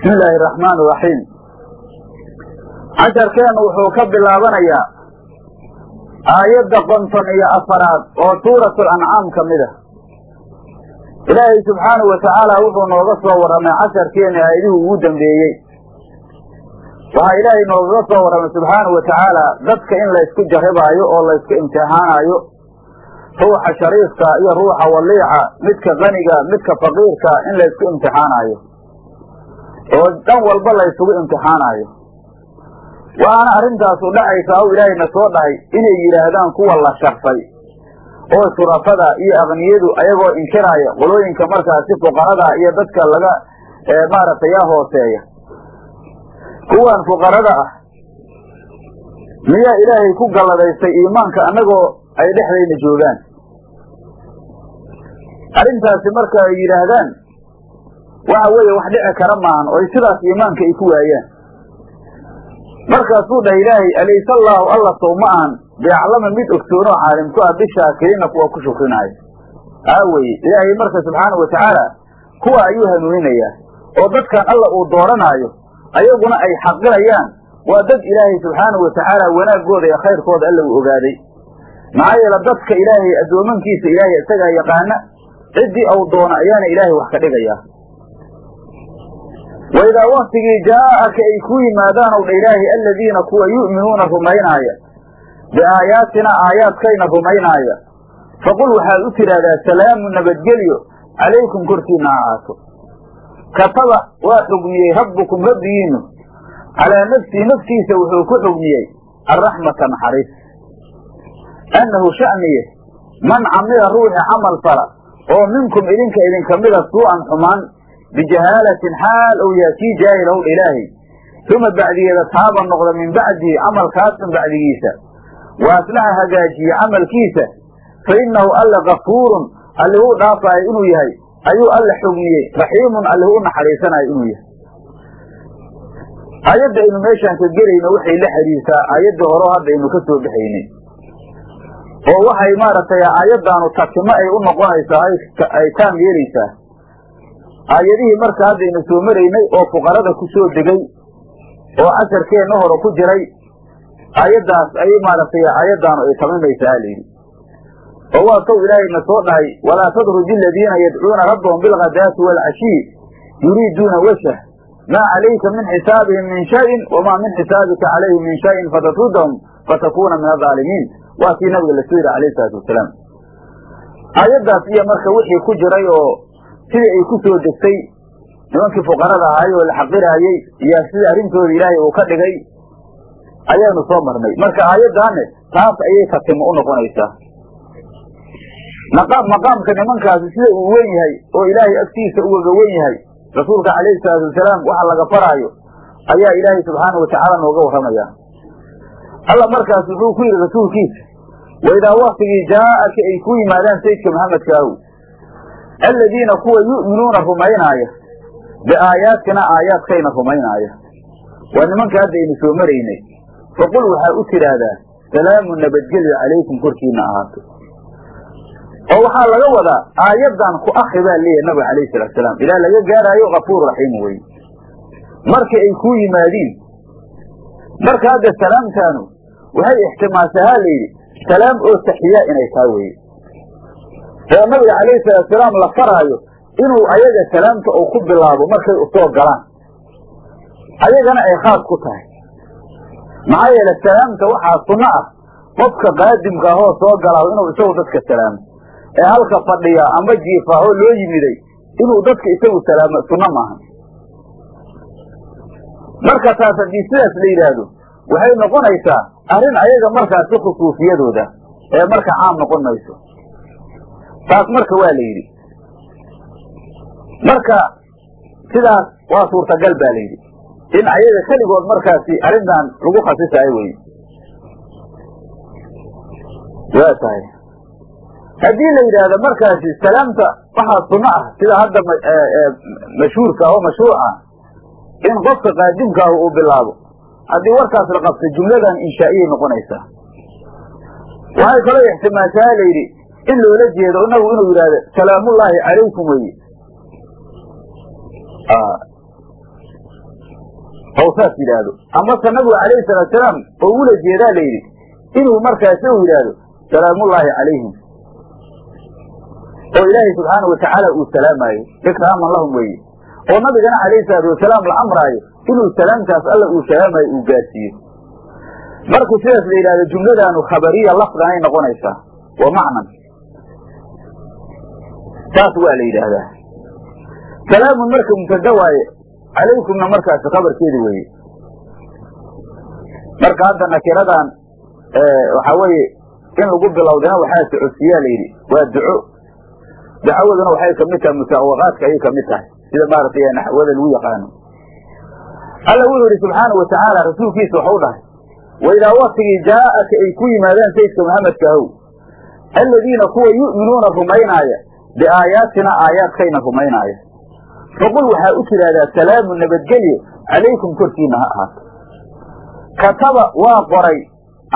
bismi illaahi araxmaan iraxiim casharkeennu wuxuu ka bilaabanayaa aayadda konton iyo afaraad oo suuratul ancaam ka mid ah. Ilaahay subxaanahu watacaala wuxuu nooga soo warramay casharkeena aayadihii ugu dambeeyey. Waxaa ilaahay noogaga soo warramay subxaanahu watacaala dadka in laysku jarribaayo oo laysku imtixaanaayo. Ruuxa shariifka iyo ruuxa waliica midka qaniga midka faqiirka in laysku imtixaanaayo oo dhan walba laysugu imtixaanaayo waxaana arrintaasu dhacaysa aw ilaahayna soo dhahay inay yidhaahdaan kuwa la sharfay oo shurafada iyo aqniyadu ayagoo inkiraaya qolooyinka markaasi fuqarada iyo dadka laga maaragtay yaa hooseeya. Kuwan fuqarada ah miyaa ilaahay ku galladaystay iimaanka annagoo ay dhexdayna joogaan? Arrintaasi marka ay yidhaahdaan waxa weeye wax dhici kara maahan oo sidaas iimaanka ay ku waayaan. Markaasuu dhah ilaahay alayse allaahu alla sow ma ahan. Biaclama mid ogsoonoo caalim ku ah bishaakiriina kuwa ku shukrinaayo aaweye ilaahay marka subxaanau watacaala kuwa ayuu hanuuninayaa oo dadkan alla uu dooranaayo ayaguna ay xaqirayaan. Waa dad ilaahay subxaanau watacaala wanaaggooda iyo khayrkooda alla uu ogaaday. Maxaa yeele dadka ilaahay addoomankiisa ilaahay isagaa yaqaana ciddii au doona ayaana ilaahay wax ka dhigayaa waidaa waktigii jaa'aka ay ku yimaadaan ow dha ilaahay aladiina kuwa yu'minuuna rumaynaaya biaayaatina aayaadkayna rumaynaaya faqul waxaad u tidhaahdaa salaamu nabadgelyo calaykum korkiina ha ahaato. Kataba waa xugmiyey rabbukum rabbigiinu. Calaa nafsii naftiisa wuxuu ku xugmiyey arraxmata naxariis. Annahu sha'niye man camila ruuxi camal fala oo minkum idinka idinka mida suu'an xumaan bijahaalatin xaal ou yahay kii jaahil ow ilaahay uma bacdigeeda taaba noqda min bacdihi camalkaasun bacdigiisa wa aslaxa hagaajiye camalkiisa fa innahu alla kafuurun allihu u dhaafaayo inuu yahay ayuu alla xugmiyey raxiimun allihu u naxariisanayo inuu yahay aayadda aynu meeshaan ka gelayno waxay la xidhiirtaa aayaddii horo hadda aynu ka soo baxaynay oo waxay maaragtay aayaddaanu tatimo ay u noqonaysaa ay taam yeelaysaa aayadihii marka haddaynu soo maraynay oo fuqarada ku soo degay oo casharkeenna hore ku jiray aayaddaas ayay maaragtay aayaddaanu ay tamimaysaa halayidhi oo waa sow ilaahayna soo dhahay walaa tadruji aladiina yadcuuna rabbahum bilghadaati waalcashiy yuriiduuna wajhah maa calayka min xisaabihim min shayin wamaa min xisaabika calayhim min shayin fatatruddahum fatakuuna min adaalimiin waa kii nabiga la soo yidhi alayh isalaatu wasalaam. Aayaddaas iyo marka wixii ku jiray oo sidii ay ku soo degtay. Nimankii fuqarada ahay oo la xaqiraayey iyo sida arrintooda ilaahay uu ka dhigay ayaanu soo marnay. Marka aayaddaane taas ayay tatimo u noqonaysaa. Maqaam maqaamka nimankaasi sida uu wen yahay oo ilaahay agtiisa ugaga wen yahay rasuulka calayhi salaatu wasalaam waxa laga faraayo ayaa ilaahay subxaanau watacaala nooga warramaya. Alla markaas wuxuu ku yidhi rasuulkiisa waidaa waktigii jaa'aka ay ku yimaadaan sayidka maxamedka ahow aladiina kuwa yu'minuuna rumaynaaya biaayaatina aayaadkayna rumaynaaya waa nimanka hadda aynu soo maraynay faqul waxaa u tidhaahdaa salaamu nabadgelyo calaykum korkiina ahaato oo waxaa laga wadaa aayaddan ku akri baa leeyahay nabiga alayhi salatu salaam ilaa laga gaaraayo kafuur raxiim wey marka ay ku yimaadiin marka hadda salaamtaanu waxay ixtimaashahaa layidhi salaam oo taxiyaa inay taa weye oo nabiga calayhi salaatu salaam la faraayo inuu ayaga salaamta uu ku bilaabo markay u soo galaan. Ayagana ay khaas ku tahay. Maxaa yeele salaamta waxaa sunno ah. Qofka qaadimka ahoo soo galaa inuu isagu dadka salaamo. Ee halka fadhiya amba jiifaahoo loo yimiday inuu dadka isagu salaamo sunno maaha. Marka taas haddii sidaas la yidhaahdo waxay noqonaysaa arrin ayaga markaasi khusuufiyadooda ee marka caam noqon mayso taas marka waa la yidhi. Marka sidaas waa suurtagal baa la yidhi. In ayaga keligood markaasi arrintan lagu khasisayo wey waa tahay haddii la yidhaahdo markaasi salaamta waxaa sunno ah sida hadda mashhuurka oo mashruuca in qofka qaadimka ah uu bilaabo. Haddii warkaas la qabto jumladan inshaa'iyay noqonaysaa waxay kaloo ixtimaashaa la yidhi in loola jeedo inagu inuu yidhahdo salaamullaahi calaykum weye ou saas yidhaahdo. Amase nabigu calayhi salaatusalaam oo ula jeedaa la yidhi inuu markaasi uu yidhaahdo salaamullaahi calayhim. Oo ilaahay subxaana watacaala uu salaamaayo ikraaman lahum weeye oo nabigana calayhi salaatu wasalaam la amraayo inuu salaamtaas alla uu salaamayo uu gaarsiiyo markii sidaas la yidhahdo jumladaanu khabariya lafdanay noqonaysaa wa macnan saas waa la yidhaahdaa. Salaamun marka mubtada waaye calaykumna markaasi khabarkeedi weeye. Marka hadda nakiradan waxaa weeye in lagu bilowdana waxaa socodsiiyaa la yidhi waa duco. Dacawaduna waxay ka mid tahay musaawaqaadka ayay ka mid tahay sida maaragtay naxwada lagu yaqaano. Alla wuxuu yidhi subxaana wa rasuulkiisa waxau dhahay waidaa waktigii jaa'aka ay ku yimaadaan sayidka maxamedka ahow aladiina kuwa yu'minuuna rumaynaaya biaayaatina aayaadkayna rumaynaaya faqul waxaa u tidhaahdaa salaamu nabadgelyo calaykum korkiina ha ahaato kataba waa qoray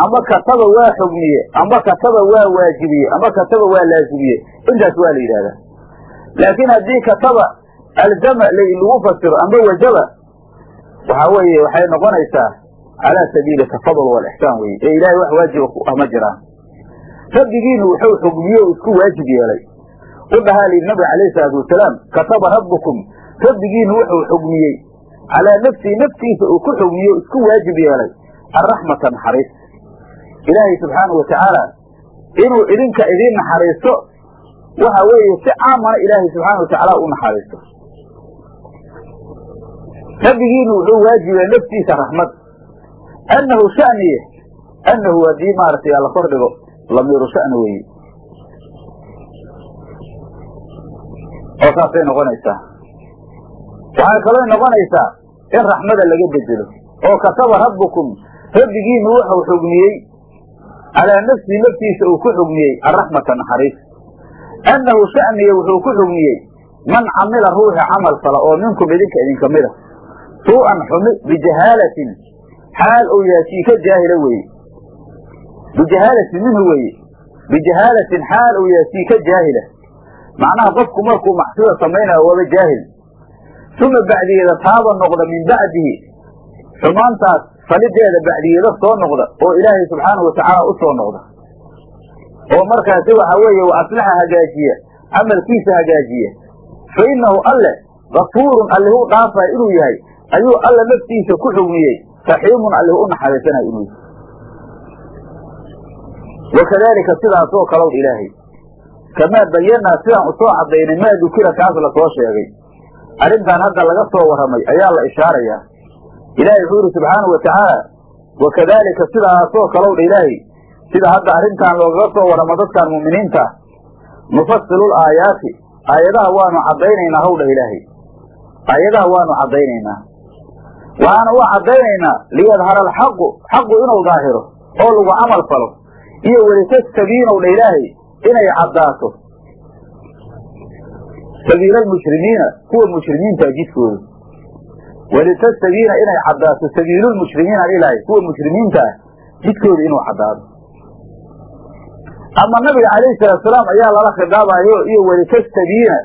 ama kataba waa xugmiye ama kataba waa waajibiye ama kataba waa laazimiye intaas waa la yidhahdaa laakiin haddii kataba alzama lagu fasiro ama wajaba waxaa weeye waxay noqonaysaa calaa sabiili tafadul walixsaan weye ee ilaahay wax waajiba ma jiraan rabbigiinu wuxuu xugmiye o isku waajib yeelay u dhahaa layidhi nabiga calayhi salaatu wasalaam kataba rabbukum. Rabbigiinu wuxuu xugmiyey calaa nafsihi naftiisa uu ku xugmiye isku waajib yeelay. Arraxmata naxariis. Ilaahay subxaanau watacaala inuu idinka idiin naxariisto waxa weeye si caamana ilaahay subxaana watacaala u naxariisto. Rabbigiinu wuxuu waajibay naftiisa raxmad. Annahu shaniye annahu haddii maaragtay alla kor dhigo lamiiru shani weeye oo saasay noqonaysaa. Waxay kaloo noqonaysaa in raxmada laga bedelo. Oo kataba rabbukum rabbigiinu wuxuu xugmiyey calaa nafsihi naftiisa uu ku xugmiyey arraxmata naxariis. Annahu shaniye wuxuu ku xugmiyey man camila ruuxi camal fala oo minkum idinka idinka mida suu'an xumi bijahaalatin xaal ou yahay ka jaahila weeye. Bijahaalatin minhu weeye. Bijahaalatin xaal ou yahay kii ka jaahila macnaha qofku markuu macsida samaynayo waaba jaahil. Uma bacdigeeda taaba noqda min bacdihi. Xumaantaas falideeda bacdigeeda soo noqda oo ilaahay subxaanau watacaala u soo noqda. Oo markaasi waxa weeye wa aslaxa hagaajiya camalkiisa hagaajiya. Fa innahu alle gafuurun allihu dhaafaya inuu yahay. Ayuu alla naftiisa ku xugmiyey. Raxiimun allihu u naxariisanaya inuu yahay. Wakadaalika sidaasoo kalow ilaahay kamaa bayanaa sidaan u soo cadaynay maa dukira kaas la soo sheegay arrintan hadda laga soo warramay ayaa la ishaarayaa ilaahay wuxuu yidhi subxaanau wa tacaala wakadaalika sidaasoo kalow dha ilaahay sida hadda arrintan loogaga soo warramo dadkan mu'miniinta ah nufasilu laayaati aayadaha waanu caddaynaynaa hawdha ilaahay aayadaha waanu caddaynaynaa waxaana u caddaynaynaa liyadhara alxaqu xaqu inuu daahiro oo lagu camal falo iyo welitastabiinow dha ilaahay inay caddaato. Sabiila almushrimiina kuwa mushrimiinta jidkooda. Welitastabiina inay caddaato sabiilulmushrimiina ilaahay kuwa mushrimiinta ah jidkooda inuu caddaado ama nabiga calayhi salaatusalaam ayaa lala khidaabayo iyo welitastabiina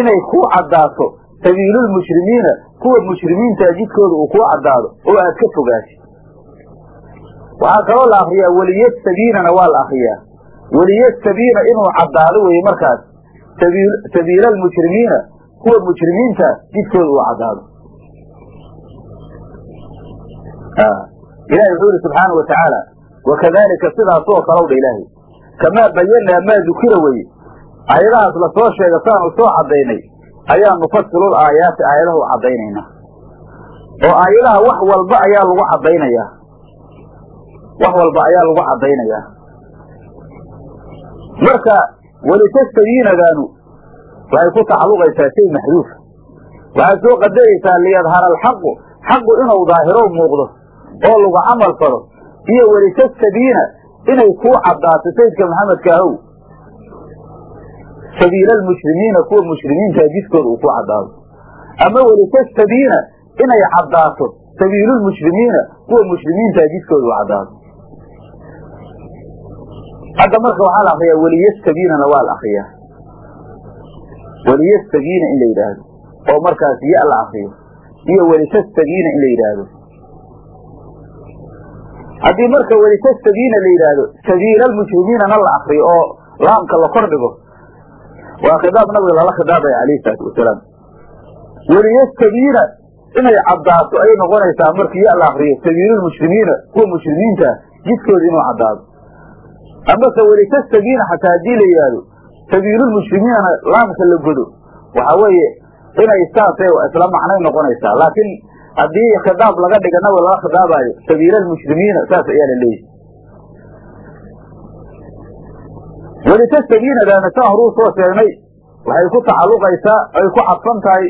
inay ku caddaato sabiilulmushrimiina kuwa mushrimiinta jidkooda uu kuu caddaado oo aad ka fogaatid waxaa kaloo la akriyaa weliyastabiinana waa la akriyaa weliyastabiina inuu caddaado weye markaas. Sabiila almushrimiina kuwa mushrimiinta jidkooda uu caddaado ilahi wuxuu yihi subxaana wa tacaala wakadalika sidaasoo kalow dha ilaahay kamaa bayanaa maa dukira weye aayadahaas la soo sheega saanu soo caddaynay ayaa nufasilul aayaati aayadaha u caddaynaynaa oo aayadaha wax walba ayaa lagu caddaynayaa. Wax walba ayaa lagu caddaynayaa marka welitastabiinadaanu waxay ku tacalluqaysaa shay maxduufa waxaad soo qadaraysaa liyadhara alxaqu. Xaqu inuu daahiro muuqdo oo lagu camal falo iyo welitastabiina inay kuu caddaato sayidka maxamedka ahow. Sabiila almushrimiina kuwa mushrimiinta jidkooda uu ku caddaado ama welitastabiina inay caddaato sabiilulmushrimiina kuwa mushrimiinta jidkooda uu caddaado hadda marka waxaa la akriyaa weliyastabiinana waa la akriyaa weliyastabiina in la yidhaahdo. Oo markaas ya la akriyo iyo welitastagiina in la yidhaahdo. Haddii marka welitastagiina la yidhaahdo sabiila almujrimiinana la akriyo oo laamka la kor dhigo waa khidaab nabiga lala khidaabaya calayhi salaatu wasalaam. Weliyastagiina inay caddaato ayay noqonaysaa markii ya la akriyo sabiilulmushrimiina kuwa mushrimiinta jidkooda inuu caddaado amase welitastagiina xataa haddii la yidhaahdo sabiilulmushrimiinana laamka la godo. Waxa weeye inay saasay isla macnay noqonaysaa. Laakiin haddii khidaab laga dhiga nabiga lala khidaabaayo sabiila almushrimiina saas ayaa la leeyahy welitastagiinadaana saa horuu soo sheegnay waxay ku tacalluqaysaa ay ku cadfan tahay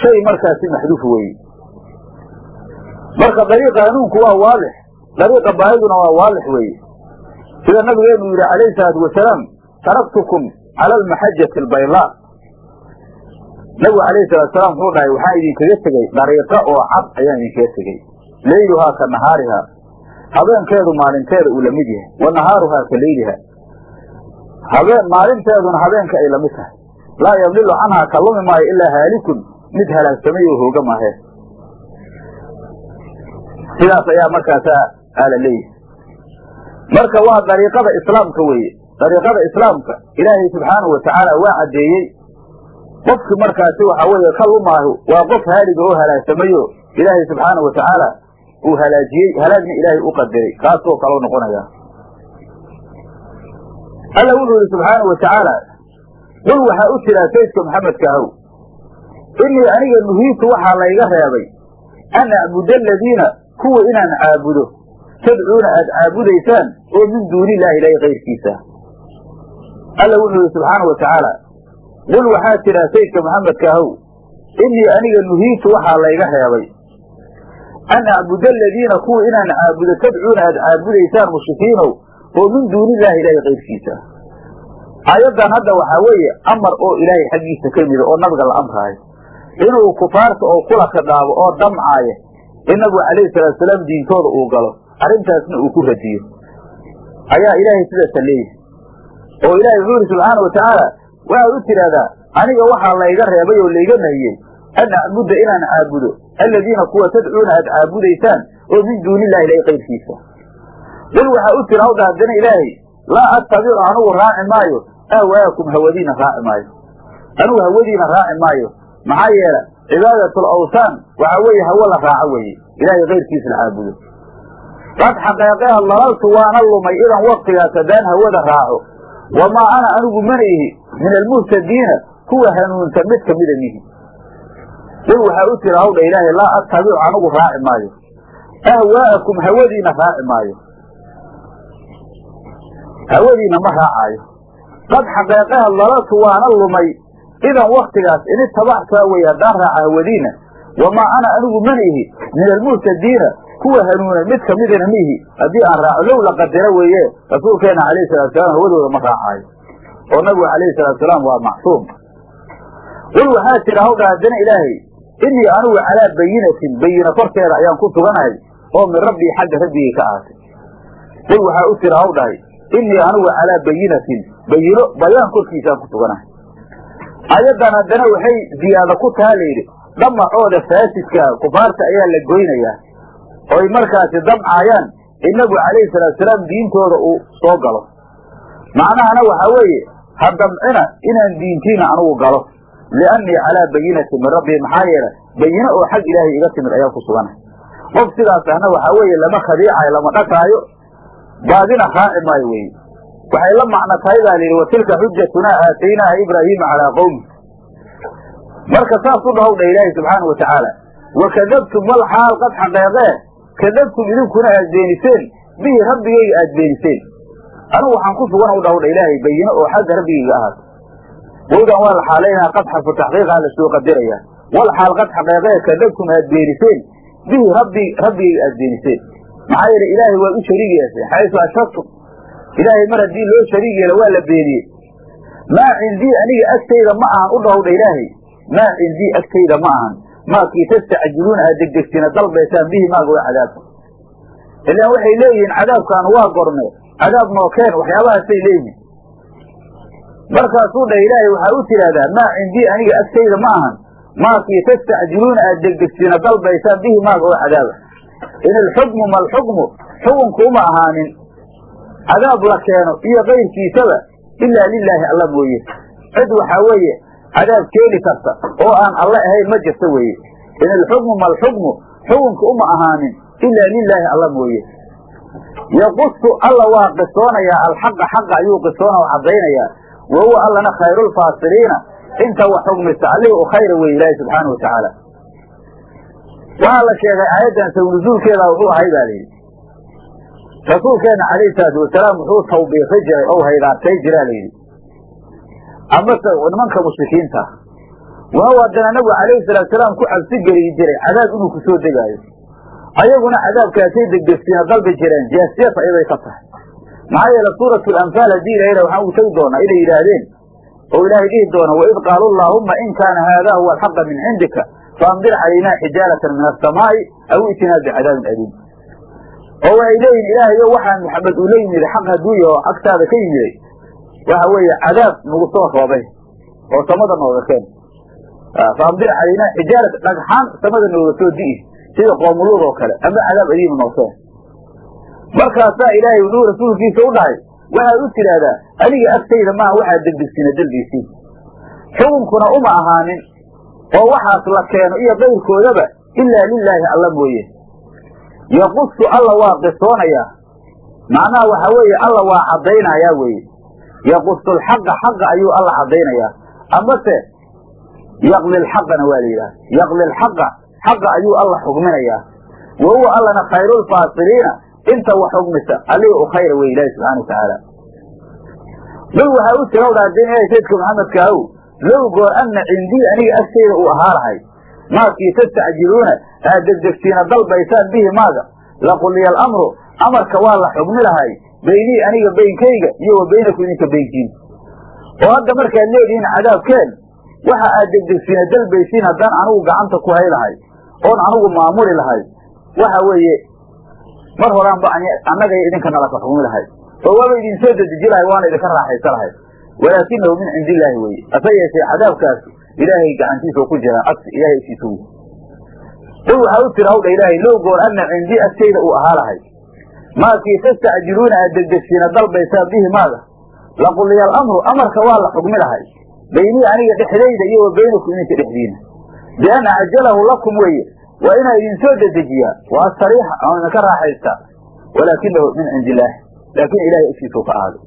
shay markaasi maxduuf weeye. Marka dariiqa hanuunku waa waadix dariiqa baahiduna waa waadix weeye sida nabigeenu yidhi calayhi salaatu wasalaam taraktukum cala almaxajati albaydaa nabigu alayhi salatu salaam wuxuu dhahay waxaan idinkaga tegey dariiqo oo cad ayaan idinkaga tegey leyluhaa ka nahaarihaa. Habeenkeedu maalinteeda uu la mid yahay. Wa nahaaruhaa ka leyliha habeen maalinteeduna habeenka ay la mid tahay. Laa yadlilu canhaa ka lumi maayo ilaa haalikun mid halaagsamay oo hooga maahee sidaas ayaa markaasa aala leeyahay marka waa dariiqada islaamka weeye. Dariiqada islaamka ilaahay subxaanahu watacaala waa caddeeyey. Qofki markaasi waxa weeye ka lumaahu waa qof haaliga oo halaagsamayo ilaahay subxaanahu watacaala uu halaajiyey halaagna ilaahay u qadiray kaasoo kaloo noqonaya. Alla wuxuu yihi subxaanahu watacaala qul waxaa u jiraa saydka maxamedka ahow inii aniga nuhiitu waxaa layga reebay an acbuda aladiina kuwa inaan caabudo tadcuuna aad caabudaysaan oo min duuni illaahi ilaahi kayrkiisa alla wuxuu yihi subxaanahu watacaala qul waxaa tiraa saydka maxamedka ahow inii aniga nuhiitu waxaa layga reebay. An acbuda aladiina kuwa inaan caabudo tadcuuna aad caabudaysaan mushrikiinow oo min duuni illaahi ilaahi kayrkiisa aayaddan hadda waxaa weeye amar oo ilaahay xaggiisa ka mida oo nabiga la amraayo. Inuu kufaarta oo kula khidhaabo oo damcaaya in nabigu calayhi salaatu salaam diintooda uu galo arrintaasna uu ku radiyo. Ayaa ilaahay sidaasa leeyahay. Oo ilaahay wuxuu yidhi subxaana watacaala waxaad u tidhaahdaa aniga waxaa layga reebay oo layga nahiyey an acbuda inaan caabudo aladiina kuwa tadcuuna aad caabudaysaan oo min duuni illahi ilahi kayrkiisa qul waxaa u tiri hawdha haddana ilaahay laa attabicu anugu raaci maayo ahwaakum hawadiina raaci maayo. Anugu hawadiina raaci maayo. Maxaa yeele cibaadatul awsaan waxaa weeye hawo la raaco weeye ilaahay kayrkiisa la caabudo qad xaqeeqeha dalaltu waana lumay idan waktigaas haddaan hawada raaco. Wamaa ana anigu mana ihi min almuhtadiina kuwa hanuunsan mid kamida mihi qul waxaa u tiri hawdha ilaahay laa attabicu anigu raaci maayo. Ahwaa'akum hawadiina raaci maayo. Hawadiina ma raacaayo. Qad xaqeeqeha dalaltu waana lumay idan waktigaas in itabactaa wey haddaan raaca hawadiina. Wamaa ana anigu mana ihi min almuhtadiina kuwa hanuuna mid kamidana mihi haddii aan raaco low la qadaro weeye rasuulkeena alayhi salatu salaam hawadooda ma raacaayo oo nabigu alayhi salatu salaam waa macsuum. Qul waxaa tira hawdha haddana ilaahay inii anigu calaa bayinatin bayina korkeeda ayaan ku suganahay oo min rabbii xagga rabbigay ka ahaatay. Qul waxaa u tira hawdhahay inii anigu calaa bayinatin bayino bayaan korkiisaan ku suganahay. Ayaddan haddana waxay ziyaado ku taha layidhi dhamacooda faasidkaa kufaarta ayaa la goynayaa oy markaasi damcaayaan inagu calayhi salaatu salaam diintooda uu soo galo. Macnahana waxaa weeye ha damcina inaan diintiina anugu galo. Liannii calaa bayinatin min rabbii maxaa yeele bayino oo xag ilaahay iga timid ayaan ku suganahay qof sidaas ahna waxaa weeye lama khadiicayo lama dhakaayo baadina raaci maayo weye waxay la macno tahay baa layidhi wa tilka xujatunaa aataynaaha ibraahiima calaa qowmi marka saas u dhahowdha ilaahi subxaana wa wakadabtum wal xaal qad xaqeeqee kadabtum idinkuna aad beeniseen. Bihi rabbigayga aad beeniseen. Anigu waxaan ku sugan u dhahowdha ilaahay bayino oo xagga rabbigayga ahaato wowdan waa la xaalaynaa qad xarfu taxqiiqaa la soo wal xaal qad xaqeeqee kadabtum aad beeniseen. Bihi rabbi rabbigayga aad beeniseen. Maxaa yeele ilaahay waad u shariig yeeseen xaysu ashraktum ilaahay mar haddii loo shariig yeelo waa la beeniyey. Maa cindii aniga agtayda ma ahan u dhahowdha ilaahay. Maa cindii agtayda ma ahan maakii tastacjiluuna aad degdegtina dalbaysaan bihi maaga waa cadaabka. Ilaan waxay leeyihiin cadaabkaan waa gorne cadaab nookeen waxyaabahaasay leeyihiin. Markaasuu dhah ilaahay waxaa u tidhaahdaa maa cindii aniga agtayda ma ahan. Maakii tastacjiluuna aad degdegsiina dalbaysaan bihi maaga oo cadaaba in ilxukmu malxukmu xukunku uma ahaanin. Cadaab la keeno iyo kayrkiisaba ilaa lilaahi alla mooye. Cid waxaa weeye cadaab keeni karta oo aan alle ahayn ma jirta weeye. In ilxukmu malxukmu xukunka uma ahaanin ilaa lilaahi alla mooye. Yaqusu alla waa qisoonayaa alxaqa xaqa ayuu qisoona oo caddaynayaa. Wa huwa allana khayrulfaasiliina inta wax xugmisa allihii u khayra wey ilaahi subxaana wa tacaala. Waxaa la sheegay aayaddan sawnuzuulkeeda wuxuu ahay baa layidhi rasuulkeena calayhi salaatu wasalaam wuxuu tawbiiqi jiray ou haydaartay jiraa layidhi amase nimanka mushrikiinta. Wahuw haddana nabigu calayhi salaatusalaam ku cabsi geliyi jiray cadaab inuu ku degaayo. Ayaguna cadaabkaasay degdegsiina dalbi jireen. Jeesjees ayabay ka tahay. Maxaa yeele suuratu alanfaal haddii ilaha waxaan ugu tegi doonaa inay yidhaahdeen oo ilaahay dhihi doona waid qaalu allaahumma in kaana haada huwa alxaqa min cindika faamdir calaynaa xijaaratan min asamaa'i aw itinaa bicadaabin aliim. Oo waxay leeyihiin ilaahayo waxaan maxamed uu la yimid xaq hadduu yaho agtaada ka yimiday waxa weeye cadaab nagu soo roobay oo samada nooga keen. Faamdir calaynaa xijaaratan dhagxaan samada nooga soo di'i sida qoomuluud oo kale ama cadaab adiima nookeen markaasaa ilaahay wuxuu rasuulkiisa u dhahay waxaad u tidhaahdaa aniga agtayda maaha waxaad degdegsiina dalbaysiin xukunkuna uma ahaanin oo waxaas la keeno iyo kayrkoodaba ilaa lilaahi alla mooye. Yaqusu alla waa qisoonayaa. Macnaha waxaa weeye alla waa caddaynayaa weeye yaqusu alxaqa xaqa ayuu alla caddaynayaa. Amase yaqli lxaqana waa la yidhaha yaqli lxaqa xaqa ayuu alla xugminayaa. Wa huwa allana khayrulfaasiliina inta wax xugmisa allihii u khayra wey ilaahi subxana wa tacaala dul waxaa u jira wdhaadeen ilahay saydka maxamedka ahow low goor anna cindii aniga agtayda uu ahaa lahay maakii tastacjiluuna aad degdegsiina dalbaysaan bihi maaga. Laquliya alamru amarka waa la xugmi lahay beynii aniga beynkayga iyo wa idinka beynkiin oo hadda markaad leedihiin cadaabkeen waxa aad degdegsiina dalbaysiin haddaan anigu gacanta ku hay lahay oon anigu maamuli lahay waxa weeye mar horaanba annaga idinka nalaka xugmi lahay. Oo waaba idin soo dedeji lahay waana idinka raaxaysa lahay. Walaakinahu min cindi illaahi weye hase yeeshee cadaabkaas ilaahay gacantiisa ku jira agsi ilahay agtiisa wey qul waxaa u tira hawdha ilaahay low goor anna cindii agtayda uu ahaa lahay maakii tastacjiluuna aad degdegsiina dalbaysaan bihi maaga. Laquliya alamru amarka waa la xugmi lahay. Beynii aniga dhexdayda iyo wa beynakum idinka dhexdiina bian acjalahu lakum weeye waa inaa idin soo dedejiyaa waa sariixa oon idinka raaxaysta. Walaakinahu min cindi illaahi laakin ilahay agtiisau ka ahaaday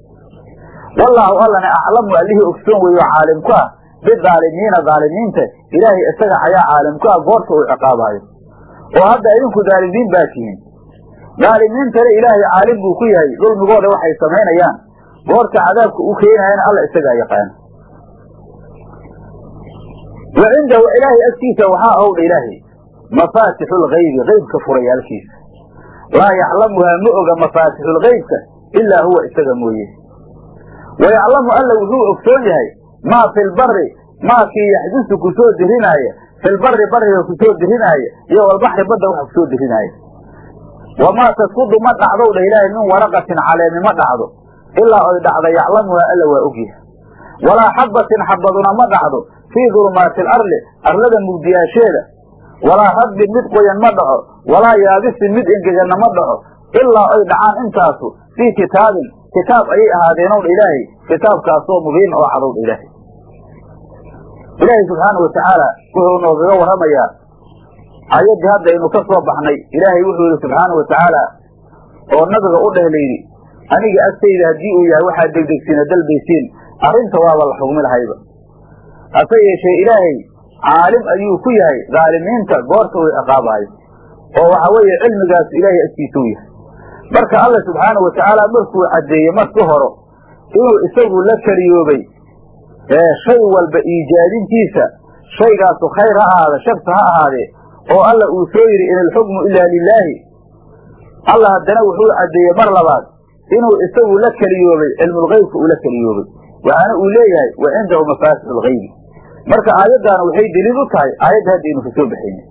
wallaahu allana aclamu allihii ogsoon weeyo caalim ku ah. Bidaalimiina daalimiinta ilaahay isaga ayaa caalim ku ah goorta uu ciqaabaayo. Oo hadda idinku daalimiin baa tihiin daalimiintana ilaahay caalim buu ku yahay. Dulmigooda waxay samaynayaan goorta cadaabka u keenayana alla isagaa yaqaana. Wa cindahu ilaahay agtiisa waxaa owdha ilaahay mafaatixu lgaybi qaybka furayaalkiisa. Laa yaclamuhaa ma oga mafaatixu lgaybka ilaa huwa isaga mooye. Wa yaclamu alla wuxuu ogsoon yahay maa fi lbari maakii yaxdusu ku soo dirinaaya. Filbari bariga ku soo dirinaaya iyo walbaxri badda waxa ku soo dirinaaya wamaa taskudu ma dhacdow dha ilaahay min waraqatin caleemi ma dhacdo ilaa oy dhacda yaclamuhaa alla waa ogyahay walaa xabbatin xabaduna ma dhacdo fii dulumaati alarli arlada mugdiyaasheeda walaa rabbin mid qoyan ma dhaco walaa yaabisin mid engeganna ma dhaco ilaa oy dhacaan intaasu fii kitaabin kitaab ayay ahaadeenow dha ilaahay kitaabkaasoo mubiin oo cadow dha ilaahay ilaahay subxaana wa tacaala wuxuu noogaga warramayaa aayaddii haddaynu ka soo baxnay ilaahay wuxuu yihi subxaana wa tacaala oo nabiga u dheh layidhi aniga agtayda haddii uu yahay waxaad degdegsiina dalbaysiin arrinta waaba la xugmi lahayba. Hase yeeshee ilaahay caalim ayuu ku yahay dhaalimiinta goorta uu ciqaabaayo oo waxa weeye cilmigaas ilaahay agtiisa u yahay. Marka alla subxaana wa tacaala markuu caddeeyey marki horo inuu isagu la keliyoobay shay walba iijaadintiisa shaygaasu khayr ha ahaada sharta ha ahaadee oo alla uu soo yidhi in alxukmu ilaa lilaahi alla haddana wuxuu caddeeyey mar labaad inuu isagu la keliyoobay cilmulgeybka uu la keliyoobay. Waxaana uu leeyahay wa cindahu mafaatixu lgaybi marka aayaddaana waxay deliil u tahay aayadda haddaynu ka soo baxayna.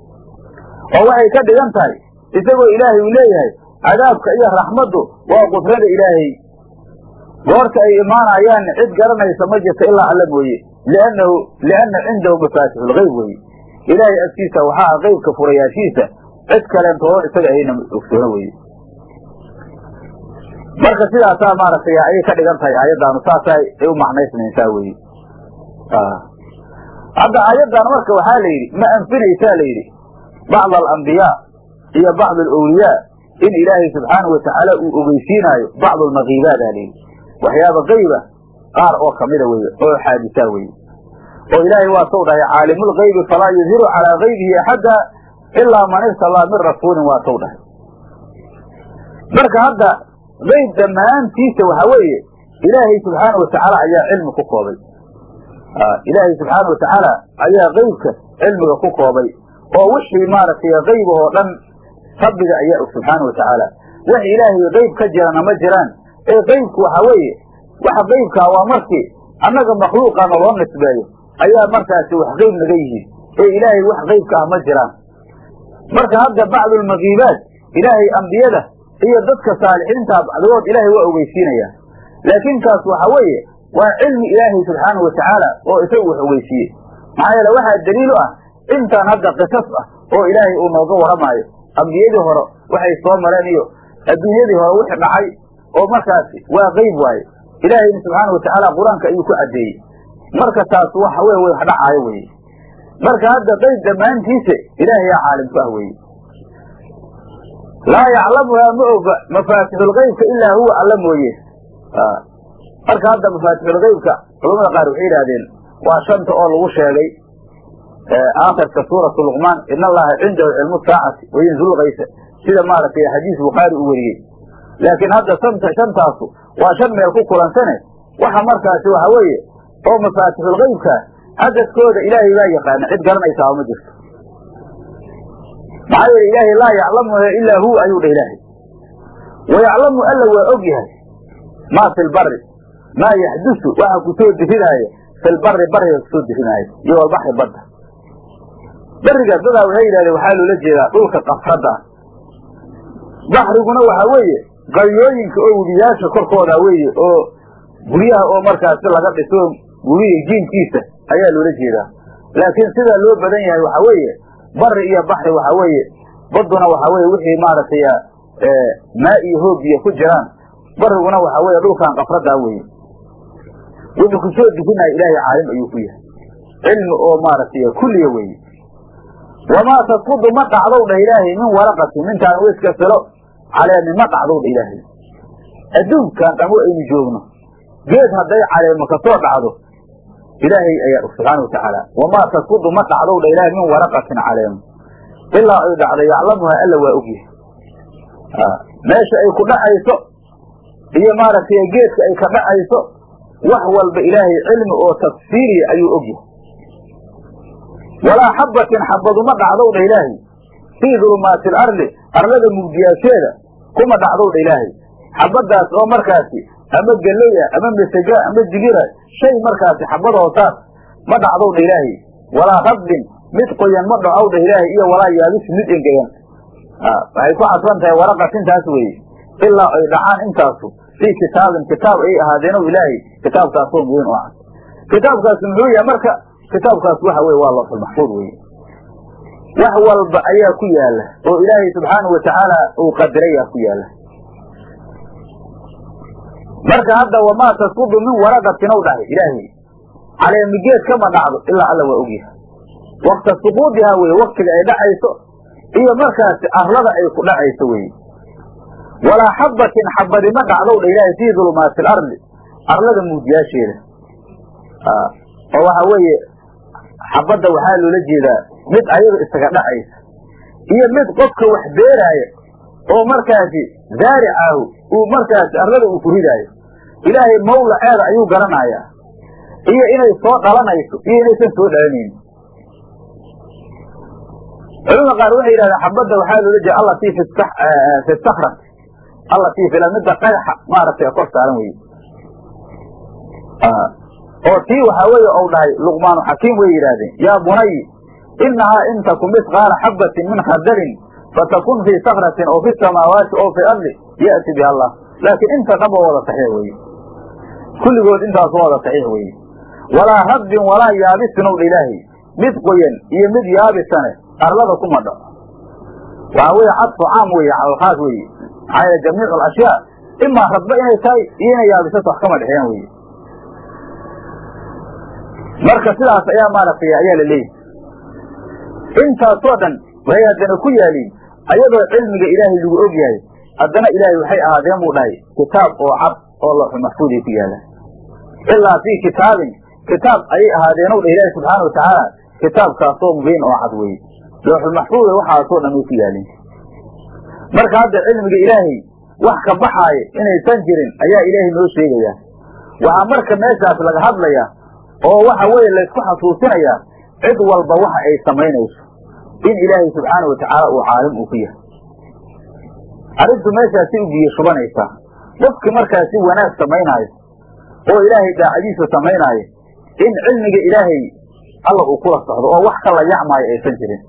Oo waxay ka dhigan tahay isagoo ilaahay uu leeyahay cadaabka iyo raxmaddu waa qudrada ilaahay. Goorta ay imaanayaan cid garanaysa ma jirta ilaa alla mooye liannahu lianna cindahu mafaatixu lgayb weye ilaahay agtiisa waxaa qeybka furayaashiisa cid kaleentoodon isaga ahayna ogsoono weye marka sidaasaa maaragtay ayay ka dhigan tahay aayaddaanu saasa ay u macnaysmaysaa weye hadda aayaddan marka waxaa la yidhi ma anfinaysaa la yidhi bacd alambiyaa iyo bacd alawliyaa in ilaahay subxaanahu watacaala uu ogeysiinaayo bacd almakiibaat a layidhi waxyaaba geyba qaar oo kamida weye oo xaadisaa weye oo ilaahay waa sow dhahay caalimulgaybi falaa yudhiru calaa gaybihi axadda ilaa man irtalaa min rasuulin waa sow dhahay marka hadda geyb dhammaantiisa waxaa weeye ilaahay subxaana watacaala ayaa cilmi ku koobay. Ilaahay subxaana watacaala ayaa qeybka cilmiga ku koobay oo wixii maaragtay qeyb oo dhan rabbiga ayaa og subxaana watacaala wax ilaahay qeyb ka jirana ma jiraan. Ee qeybku waxaa weeye waxa qeybkaa waa markii annaga makhluuqa naloo nisbeeyo ayaa markaasi wax qeyb naga yihiin. Ee ilaahay wax qeybka ah ma jiraan marka hadda bacdulmakiibaat ilaahay ambiyada iyo dadka saalixiinta bacdigood ilaahay waa ogeysiinayaa laakiin kaas waxa weeye waa cilmi ilaahay subxaanahu watacaala oo isagu wax ogeysiiyey. Maxaa yeele waxaa daliil u ah intaan hadda qisas ah oo ilaahay uu nooga waramaayo ambiyadii hore waxay soo mareen iyo adduunyadii hore wixii dhacay oo markaasi waa qeyb waaye. Ilaahayna subxaana watacaala qur'aanka ayuu ku caddeeyey marka taas waxa wey way dhacaayo weye marka hadda qeyb dhammaantiisa ilaahayaa caalim ku ah weye laa yaclamuhaa ma oga mafaatixulgeybka ilaa huwa alla mooye marka hadda mafaatixulgeybka culamada qaar waxay yidhahdeen waa shanta oo lagu sheegay aakhirka suuratu luqmaan in allaha cindahu cilmu saacati wayanzulkaysa sida maaragtay xadiis bukhaari uu weriyey laakiin hadda shantaasu waa shan meel ku kulansane waxa markaasi waxa weeye oo mafaatixulgeybka cadadkooda ilaahay baa yaqaana cid garanaysaa ma jirto. Maxaa yeele ilaahay laa yaclamuha ilaa huwa ayuu dhah ilaahay. Wayaclamu alla waa og yahay. Maa fi lbari maa yaxdusu waxa ku soo dirinaayo fi lbari bariga ku soo dirinaayo iyo walbaxri badda. Berigaas dadaa waxay yidhahdeen waxaa loola jeedaa dhulka qafradda. Baxriguna waxaa weeye qaryooyinka oo webiyaasha korkooda weeye oo guryaha oo markaasi laga dhiso webiga jiinkiisa ayaa loola jeedaa. Laakiin sidaa loo badan yahay waxaa weeye bari iyo baxri waxaa weeye badduna waxaa weye wixii maaragtay maa iyo hoobiya ku jiraan bariguna waxaa weeye dhulkan qafradaa weeye. Wuxuu ku soo difinaya ilaahay caalim ayuu ku yahay. Cilmi oo maaragtay kulliya weeye. Wamaa tasqudu ma dhacdow dhah ilaahay min waraqatin mintaan weyska filo caleemi ma dhacdow dha ilaahay. Adduunkan dhamo aynu joogno. Geed hadday caleemo ka soo dhacdo ilaahay ayaa subxaana watacaala wamaa tasqudu ma dhacdow dha ilaahay min waraqatin caleemo ilaa ay dhacdo yaclamuhaa alla waa og yahay meesha ay ku dhacayso iyo maaragtay geedka ay ka dhacayso wax walba ilaahay cilmi oo tafsiiriya ayuu og yahay walaa xabbatin xabaduma dhacdow dha ilaahay fii dulumaati alardi arlada mugdiyaasheeda kuma dhacdow dha ilaahay xabadaas oo markaasi ama geleya ama mesega ama digira shay markaasi xabad hoosaas ma dhacdow dha ilaahay. Walaa rabbin mid qoyan ma dhacow dha ilaahay iyo walaa yaabis mid engegan. Waxay ku cadfan tahay waraqatintaas weeye. Ilaa ay dhacaan intaasu. Fii kitaabin kitaab ay ahaadeenow ilaahay kitaabkaasoo mubiin u cad kitaabkaas muxuu yahay marka kitaabkaas waxa weye waa looxul maxfuud weye wax walba ayaa ku yaalla oo ilaahay subxaanahu watacaala uu qadirayaa ku yaalla marka hadda wamaa tasqudu min waraqatin ow dhahay ilaahay. Caleemigeed kama dhacdo ilaa alla waa ogyahay wakta suquudihaa weye waktiga ay dhacayso iyo markaasi arlada ay ku dhacayso weye walaa xabbatin xabadi ma dhacdow dha ilaahay fii dulumaati alardi. Arlada muudyaasheeda oo waxa weeye xabadda waxaa loola jeedaa mid ayaga isaga dhacaysa iyo mid qofka wax beeraaya oo markaasi zaaricaahu uu markaasi arlada uu ku ridaayo ilaahay mawlaceeda ayuu garanayaa. Iyo inay soo dhalanayso iyo inaysan soo dhalanaynin culamada qaar waxay yidhahdeen xabadda waxaa loola jeeda allatii fi sakrati allatii fila midda qadaxa maaragtay kor saaran weye oo tii waxaa weeye ou dhahay luqmaanu xakiim way yidhaahdeen yaa bunay inahaa in taku misqaala xabbatin min khardalin fatakun fii sakratin oo fi samaawaati oo fi ardi ya'ti biha allah. Laakiin inta dhan ba wada saxiix weye kulligood intaas wada saxiix weye walaa rabbin walaa yaabisin ow dha ilaahay. Mid qoyan iyo mid yaabisane arlada kuma dhaco waxaa weeye cadfu caam weeye calalkhaas weeye. Maxaa yeele jamiicu alashyaa imaa radba inay tahay iyo inay yaabisato wax kama dhexeeyaan weeye. Marka sidaas ayaa maaragtay ayaa la leeyahay. Intaasoo dhan waxay haddana ku yaaliin ayadoo cilmiga ilaahay lagu og yahay haddana ilaahay waxay ahaadeen buu dhahay kitaab oo cad oo looxu maxfuuday ku yaalaan ilaa fii kitaabin kitaab ayay ahaadeenow dha ilaahi subxaana watacaala kitaabkaasoo mubiin oo cad weeye looxulmaxfuuda waxaasoo dhan way ku yaaliin marka hadda cilmiga ilaahay wax ka baxaaya inaysan jirin ayaa ilaahay noo sheegayaa waxaa marka meeshaas laga hadlayaa oo waxa weeye laysku xasuusinayaa cid walba waxa ay samaynayso in ilaahay subxaana watacaala uu caalim uu ku yahay arrintu meeshaasi u biyo shubanaysaa qofkii markaasi wanaag samaynaayo oo ilaahay daacadiisa samaynaayo in cilmiga ilaahay alla uu kula socdo oo wax kala yacmaayo aysan jirin.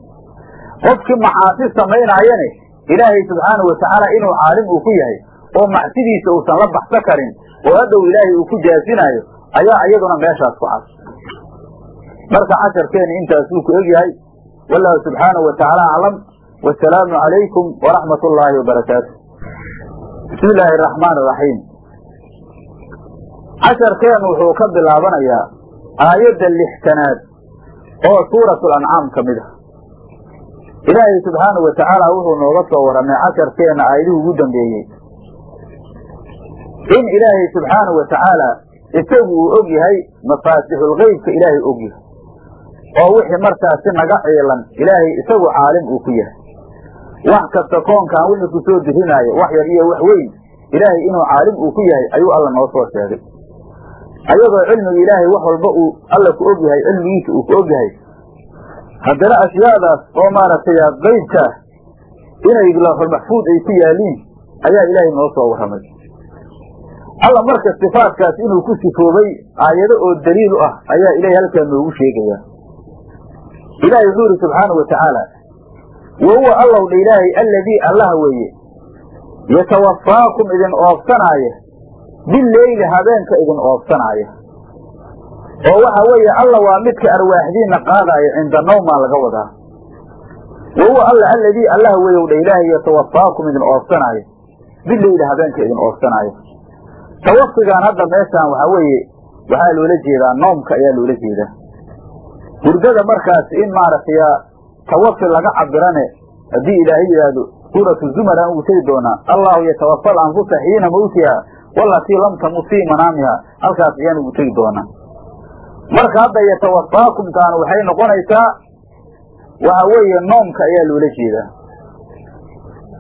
Qofkii macaasi samaynaayane ilaahay subxaana watacaala inuu caalim uu ku yahay oo macsidiisa uusan la baxsan karin oo hadhow ilaahay uu ku jaasinaayo ayaa iyaduna meeshaas ku cad marka casharkeena intaasuu ku egyahay wallahu subxaanahu watacaala aclam wasalaamu calaykum waraxmat ullaahi wabarakaatu bismi illaahi araxmaan araxiim casharkeenu wuxuu ka bilaabanayaa aayadda lixtanaad oo suuratu lancaam ka mid ah. Ilaahay subxaanahu watacaala wuxuu nooga soo warramay casharkeena aayadihii ugu dambeeyey. In ilaahay subxaanahu watacaala isagu uu og yahay mafaatixulgeybka ilaahay og yahay oo wixii markaasi naga ciilan ilaahay isagu caalim uu ku yahay. Wax kasta koonkan wixii ku soo dirinaayo wax yar iyo wax weyn ilaahay inuu caalim uu ku yahay ayuu alla noo soo sheegay ayadoo cilmiga ilaahay wax walba uu alla ku og yahay cilmigiisa uu ku og yahay. Haddana ashyaadaas oo maaragtay qaybka ah inay lawxulmaxfuud ay ku yaaliin ayaa ilaahay noo soo warramay. Alla marka sifaadkaas inuu ku sifoobay aayado oo daliil u ah ayaa ilahay halkaa noogu sheegaya. Ilaahay wuxuu yidhi subxaanau watacaala wa huwa allow dha ilaahay alladii allah weeye yatawafaakum idin oobsanaaya bileyli habeenka idin oobsanaaya oo waxa weeye alla waa midka arwaaxdiinna qaadaaya cinda nawmaa laga wadaa. Wa huwa alla alladii allah weyow dha ilaahay yatawafaakum idin oobsanaaya bileyli habeenka idin oobsanaaya tawafigaan hadda meeshaan waxaa weeye waxaa loola jeedaa noomka ayaa loola jeedaa. Hurdada markaas in maaragtay tawafi laga cabirane haddii ilaahay yidhaahdo suuratu zumar aan ugu tegi doonaa allahu yatawafa alanfusa xiina mawtiha walatii lam tamut fii manaamiha halkaas ayaan ugu tegi doonaa. Marka hadda yatawafaakumtaanu waxay noqonaysaa waxa weeye noomka ayaa loola jeedaa.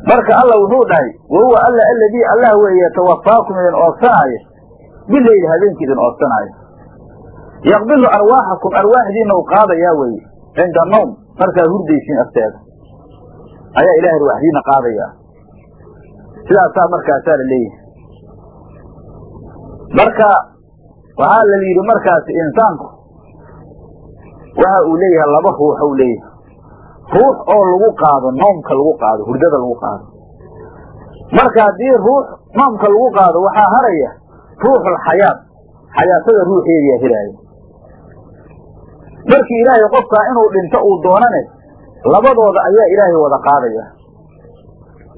Marka alla wuxuu dhahay wa huwa alla aladii allah weeye yatawafaakum idin oobsanaayo bileyli habeenkii idin oobsanaayo yaqbilu arwaaxakum arwaaxdiina u qaadayaa weeye cinda nawm markaad hurdaysiin agteeda. Ayaa ilahay arwaaxdiina qaadayaa. Sidaasaa markaasaa la leeyahay marka waxaa la yidhi markaasi insaanku waxa uu leeyahay laba ruux u leeyahay. Ruux oo lagu qaado noomka lagu qaado hurdada lagu qaado. Marka haddii ruux noomka lagu qaado waxaa haraya ruuxulxayaat xayaatada ruuxeediyaa helaaya markii ilaahay qofkaa inuu dhinto uu doonane labadooda ayaa ilaahay wada qaadaya.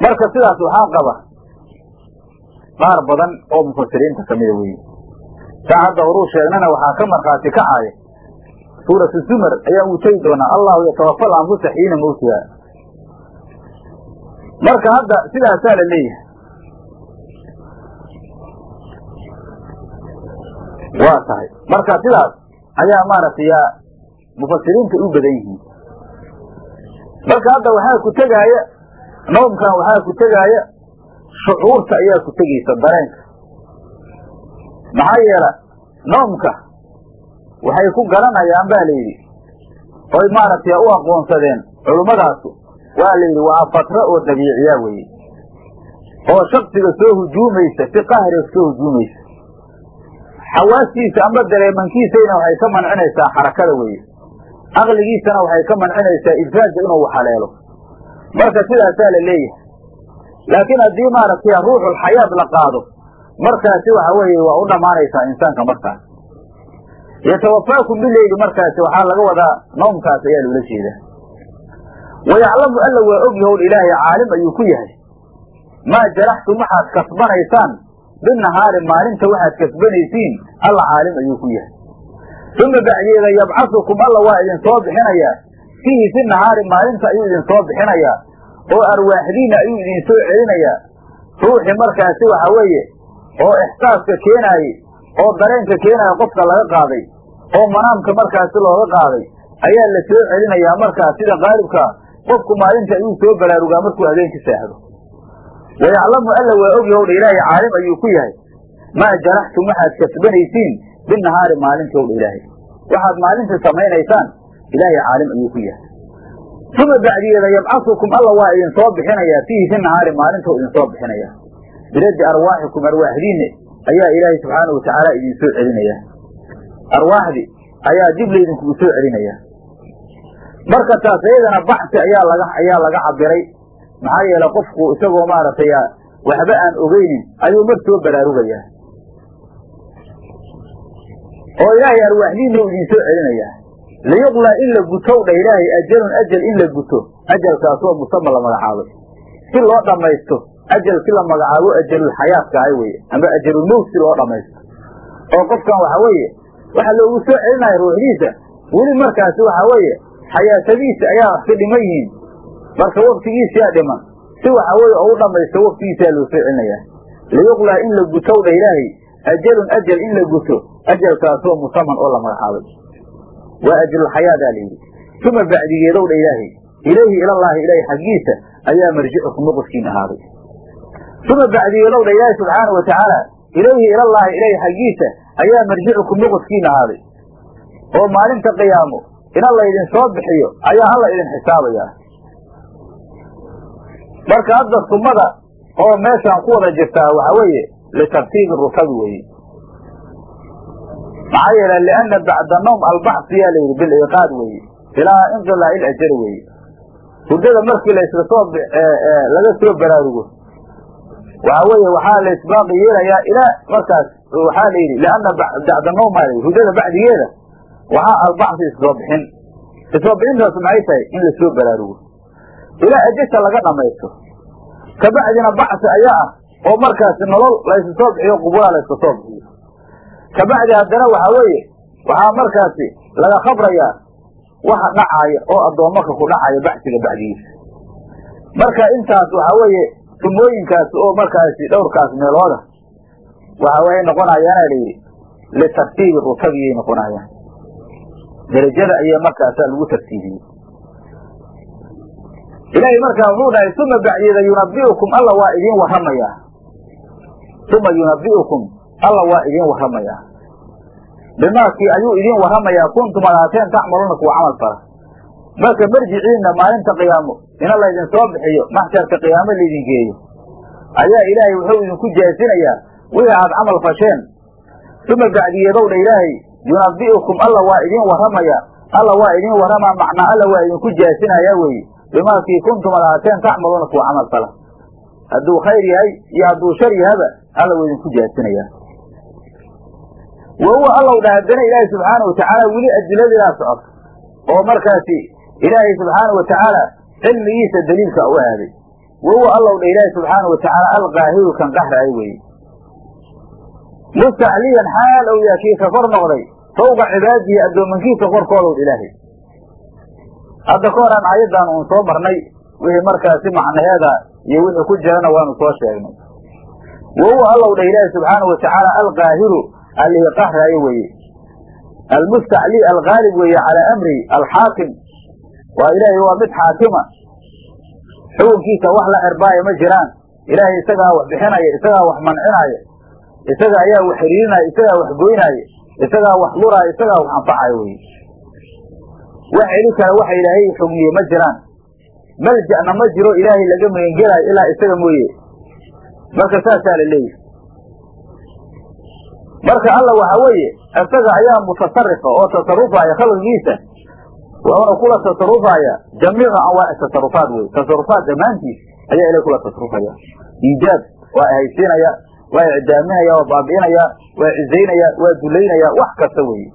Marka sidaas waxaa qaba qaar badan oo mufasiriinta kamida weeye saa hadda horuu sheegnana waxaa ka markhaati kacaaya suuratu zumar ayaan ugu tegi doonaa allahu yatawafa alanfusa xiina mawtiha. Marka hadda sidaasaa la leeyahay. Waa tahay. Marka sidaas ayaa maaragtay mufasiriinta u badan yihiin. Marka hadda waxaa ku tegaaya noomkan waxaa ku tegaaya shucuurta ayaa ku tegaysa dareenka. Maxaa yeela noomka waxay ku garanayaan ba la yidhi. Oy maaragtay u aqoonsadeen culummadaasi waa la yidhi waa fatro oo dabiiciya weeye. Oo shaksiga soo hujuumaysa si qahriga soo hujuumaysa. Xawaastiisa amba dareemankiisayna waxay ka mancinaysaa xarakada weeye. Aqligiisana waxay ka mancinaysaa idraaja inuu waxaleelo marka sidaasaa la leeyahay laakiin haddii maaragtay ruuxulxayaat la qaado markaasi waxa weeye waa u dhammaanaysaa insaanka markaas yatawafaakum bileyli markaasi waxaa laga wadaa noomkaas ayaa loola jeedaa. Wayaclamu alla waa og yahow ilaahay caalim ayuu ku yahay. Maa jaraxtum waxaad kasbanaysaan binahaari maalinta waxaad kasbanaysiin alla caalim ayuu ku yahay. Uma bacdeeda yabcasukum alla waa idin soo bixinayaa. Fiihi fi nahaari maalinta ayuu idin soo bixinayaa oo arwaaxdiina ayuu idin soo celinayaa. Ruuxii markaasi waxa weeye oo ixsaaska keenaayey oo dareenka keenaaya qofka laga qaaday oo manaamka markaasi looga qaaday ayaa la soo celinayaa markaas sida qaalibkaa qofku maalinta ayuu soo baraarugaa markuu habeenka seexdo. Wayaclamu alla waa og yahowdha ilaahay caalim ayuu ku yahay. Maa jaraxtum waxaad kasbanaysiin binahaari maalinta owdha ilaahay. Waxaad maalinta samaynaysaan ilaahay caalim ayuu ku yahay uma bacdiyeeda yabcasukum alla waa idin soo bixinayaa fiihi fi nahaari idin soo bixinayaa biraddi arwaaxikum arwaaxdiinne ayaa ilaahay subxaana watacaala idin soo celinaya. Arwaaxdi ayaa dib laydinkugu soo celinaya. Marka taas iyadana baxsi ayaa laga ayaa laga cabiray maxaa yeele qofku isagoo maaragtay waxba aan ogeynin ayuu mar soo baraarugayaa oo ilaahay arwaaxdiinna u idin soo celinayaa liyuqlaa in la gutow dha ilaahay ajalun ajal in la guto. Ajalkaasoo musama la magacaabay si loo dhammaysto ajal si la magacaabo ajalulxayaadka ahay weye amba ajalulmowt si loo dhammaysto oo qofkan waxa weeye waxa loogu soo celinaya ruuxdiisa weli markaasi waxa weeye xayaatadiisa ayaa wax ka dhiman yihiin. Marka waktigiisiyaa dhiman. Si waxa weeye oo u dhammaysto waktigiisaa loo soo celinayaa. Liyuqlaa in la gutow dha ilaahay ajalun ajal in la guto. Ajalkaasoo musaman oo la magacaabay waa ajlulxayaadaa la yidhi. Uma bacdigeedow dha ilaahay ilayhi ilallaahi ilaahay xaggiisa ayaa marjicukum noqodkiin ahaaday. Uma bacdigeedow dha ilaahay subxaana wa tacaala ilayhi ilallaahi ilaahay xaggiisa ayaa marjicukum noqodkiin ahaaday. Oo maalinta qiyaamo ina laydin soo bixiyo ayaa alla idin xisaabayaa. Marka hadda sumada oo meeshaan ku wada jirtaa waxa weeye litartiibi rukabi weeye maxaa yeele liana bacda nawm albaxsiyaa layidhi biliiqaad weeye. Ilaa inqilaa il ajali weeye. Hurdada markii laysla soo laga soo baraarugo. Waxa weeye waxaa la isbaaqi yeelayaa ilaa markaas waxaa la yidhi liana bacda nawm aa layidhi hurdada bacdigeeda waxaa albaxsi isoo bixin. Isoo bixintaas maxay tahay? In la soo baraarugo. Ilaa ajasha laga dhamaysto. Kabacdina bacsi ayaa ah oo markaasi nolol laysu soo bixiyo qubulaa layska soo bixiyo kabacdi haddana waxa weeye waxaa markaasi laga khabrayaa waxa dhacaaya oo addoommaka ku dhacaya bacsiga bacdigiisa. Marka intaas waxa weeye sumooyinkaas oo markaasi dhowrkaas meelooda waxa way noqonayaana layidhi litartiibi rutabiyay noqonayaan. Derajada ayaa markaasaa lagu tartiibiyey. Ilaahay markaa wuxuu dhahay uma bacdiyada yunabiukum alla waa idiin warramayaa. Uma yunabiukum alla waa idiin warramayaa bimaakii ayuu idiin warramayaa kuntum adaateen tacmaluuna kuwa camal fala marka marjiciinna maalinta qiyaamo ina laydin soo bixiyo maxsharka qiyaamo laydin geeyo. Ayaa ilaahay wuxuu idinku jaasinayaa wixii aad camal fasheen. Uma bacdiyadowdha ilaahay yunabiukum alla waa idiin warramayaa alla waa idiin warramaa macnaa alla waa idinku jaasinayaa weeye bimaakii kuntum adaateen tacmaluuna kuwa camal fala hadduu khayr yahay iyo hadduu shar yahaba alla waa idinku jaasinayaa wa huwa allow dha haddana ilaahay subxaana watacaala weli adiladiidaa socota oo markaasi ilaahay subxaana wa tacaala cilmigiisa daliilka u aaday wa huwa allow dha ilaahay subxaana wa tacaala alqaahiru kan qahraayo weeye mustacliyan xaal yaa kii ka kor noqday fawqa cibaadihi addoomankiisa korkoodow ilaahay hadda ka horaan aayaddan uun soo marnay wixii markaasi macnaheeda iyo wixii ku jirana waanu soo sheegnay wa allow dha ilaahi subxaana wa tacaala alqaahiru allihii qahraayo weeye. Almustacli algaalib weeye calaa amri alxaakim. Waa ilaahay waa mid xaakima. Xukunkiisa wax la xirbaaya ma jiraan. Ilaahay isagaa wax bixinaya isagaa wax mancinaya isaga ayaa wax xiriirinaya isagaa wax goynaaya isagaa wax luraaya isagaa wax anfacaya weye wax celi kara waxa ilaahay xugmiye ma jiraan. Malja'na ma jiro ilaahay laga magangelaayo ilaa isaga mooye. Marka saasaa la leeyahy marka alla waxa weeye isaga ayaa mutasarifa oo tasarufaya khalqigiisa. Wuxuuna kula tasarufaya jamiica anwaaci tasarufaat wey tasarufaat dhammaantiis ayaa ilahay kula tasarufaya iijaab waa haysiinaya waa icdaaminaya waa baabi'inaya waa cizaynaya waa dulaynaya wax kasta weye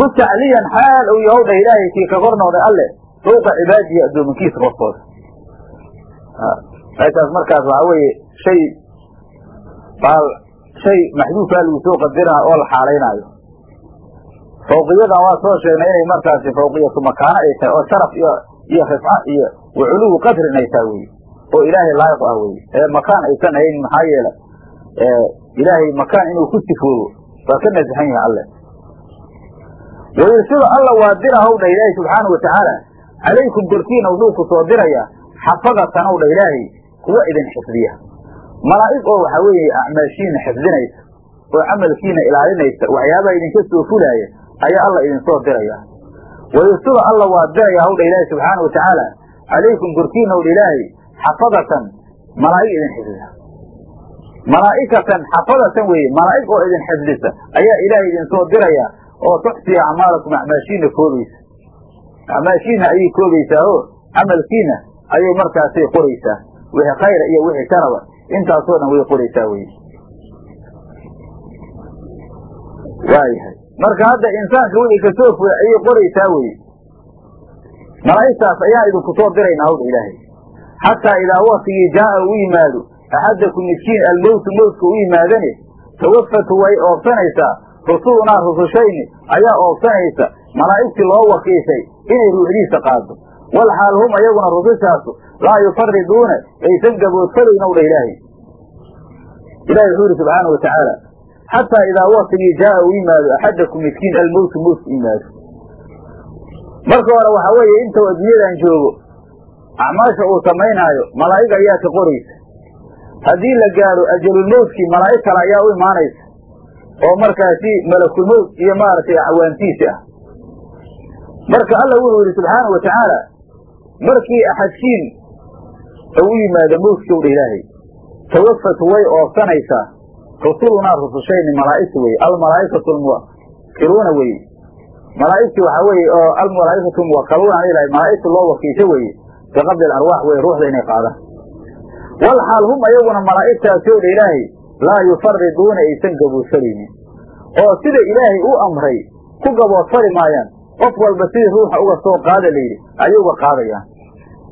mustacliyan xaal uu yahow dhah ilaahay kii ka noqday alle fawqa cibaadihi addoominkiisa korkooda meeshaas markaas waxaa weeye shay baal shay maxduufaa lagu soo qadirana oo la xaalaynaayo. Fawqiyadan waa soo sheegnay inay markaasi fawqiyatu makaano ay tahay oo sharaf iyo iyo rifca iyo waculuwi qadrin ay tahay weye oo ilaahay laayiq ah weye ee makaan aysan ahayn maxaa yeele ilaahay makaan inuu ku sifoobo waa ka nasaxan yahay alle. Wayursilu alla waa dirahow dha ilaahay subxaanau watacaala calaykum korkiina wuxuu ku soo dirayaa xafadatan ow dha ilaahay kuwa idin xifdiya malaa'ig oo waxaa weeye acmaashiina xifdinaysa oo camalkiina ilaalinaysa waxyaabaha idinka soo fulaaya ayaa alla idin soo diraya. Wayursilu alla waa diraya howdha ilaahi subxaana watacaala calaykum korkiina owdha ilaahay xafadatan malaa'ig idin xifdisa. Malaa'ikatan xafadatan weeye malaa'ig oo idin xifdisa ayaa ilaahay idin soo diraya oo tuxsiya acmaalakum acmaashiina koobaysa acmaashiina ayay koobaysaa oo camalkiina ayay markaasay qoraysaa wixii khayra iyo wixii sharaba intaasoo dhan way qoraysaa weye waayahay. Marka hadda insaanka wixii ka soo furay ayay qoraysaa weye malaa'igtaas ayaa idinku soo dirayna hawdha ilaahay. Xataa idaa waktigii jaaa u yimaado axadakum miskiin almowtu mowtka u yimaadane tawafatu way oobsanaysaa rusulunaa rusushayni ayaa oobsanaysa malaa'igtii loo wakiishay inay ruuxdiisa qaado wal xaal hum ayaguna rusushaasu laa yufariduuna aysan gaboodfalayn ow dha ilaahay. Ilahi wuxuu yidhi subxaanau watacaala xataa idaa waktigii jaaa u yimaado axadakum miskiin almowtu mowtka u yimaado marka hore waxaa weeye intuu adduunyadan joogo acmaasha uu samaynaayo malaa'ig ayaa ka qoraysa. Haddii la gaadho ajalulmowtkii malaa'ig kale ayaa u imaanaysa oo markaasi malakulmowt iyo maaragtay acwaantiisi ah. Marka alla wuxuu yidhi subxaanau watacaala markii axadkiin u yimaado mowtkii owdha ilaahay. Tawafatu way oobsanaysaa rusulunaa rusushayni malaa'igta weye almalaa'ikatu lmuwakiluuna weye malaa'igtii waxaa weeye oo almalaa'ikatu muwakaluuna aan ilahay malaa'igta loo wakiisho weeye biqabdi alarwaax weye ruuxda inay qaadaan. Wal xaal hum ayaguna malaa'igtaasi owdha ilaahay laa yufariduuna aysan gaboodfalaynin oo sida ilaahay u amray ku gaboodfali maayaan qof walba sidii ruuxa uga soo qaada layidhi ayay uga qaadayaan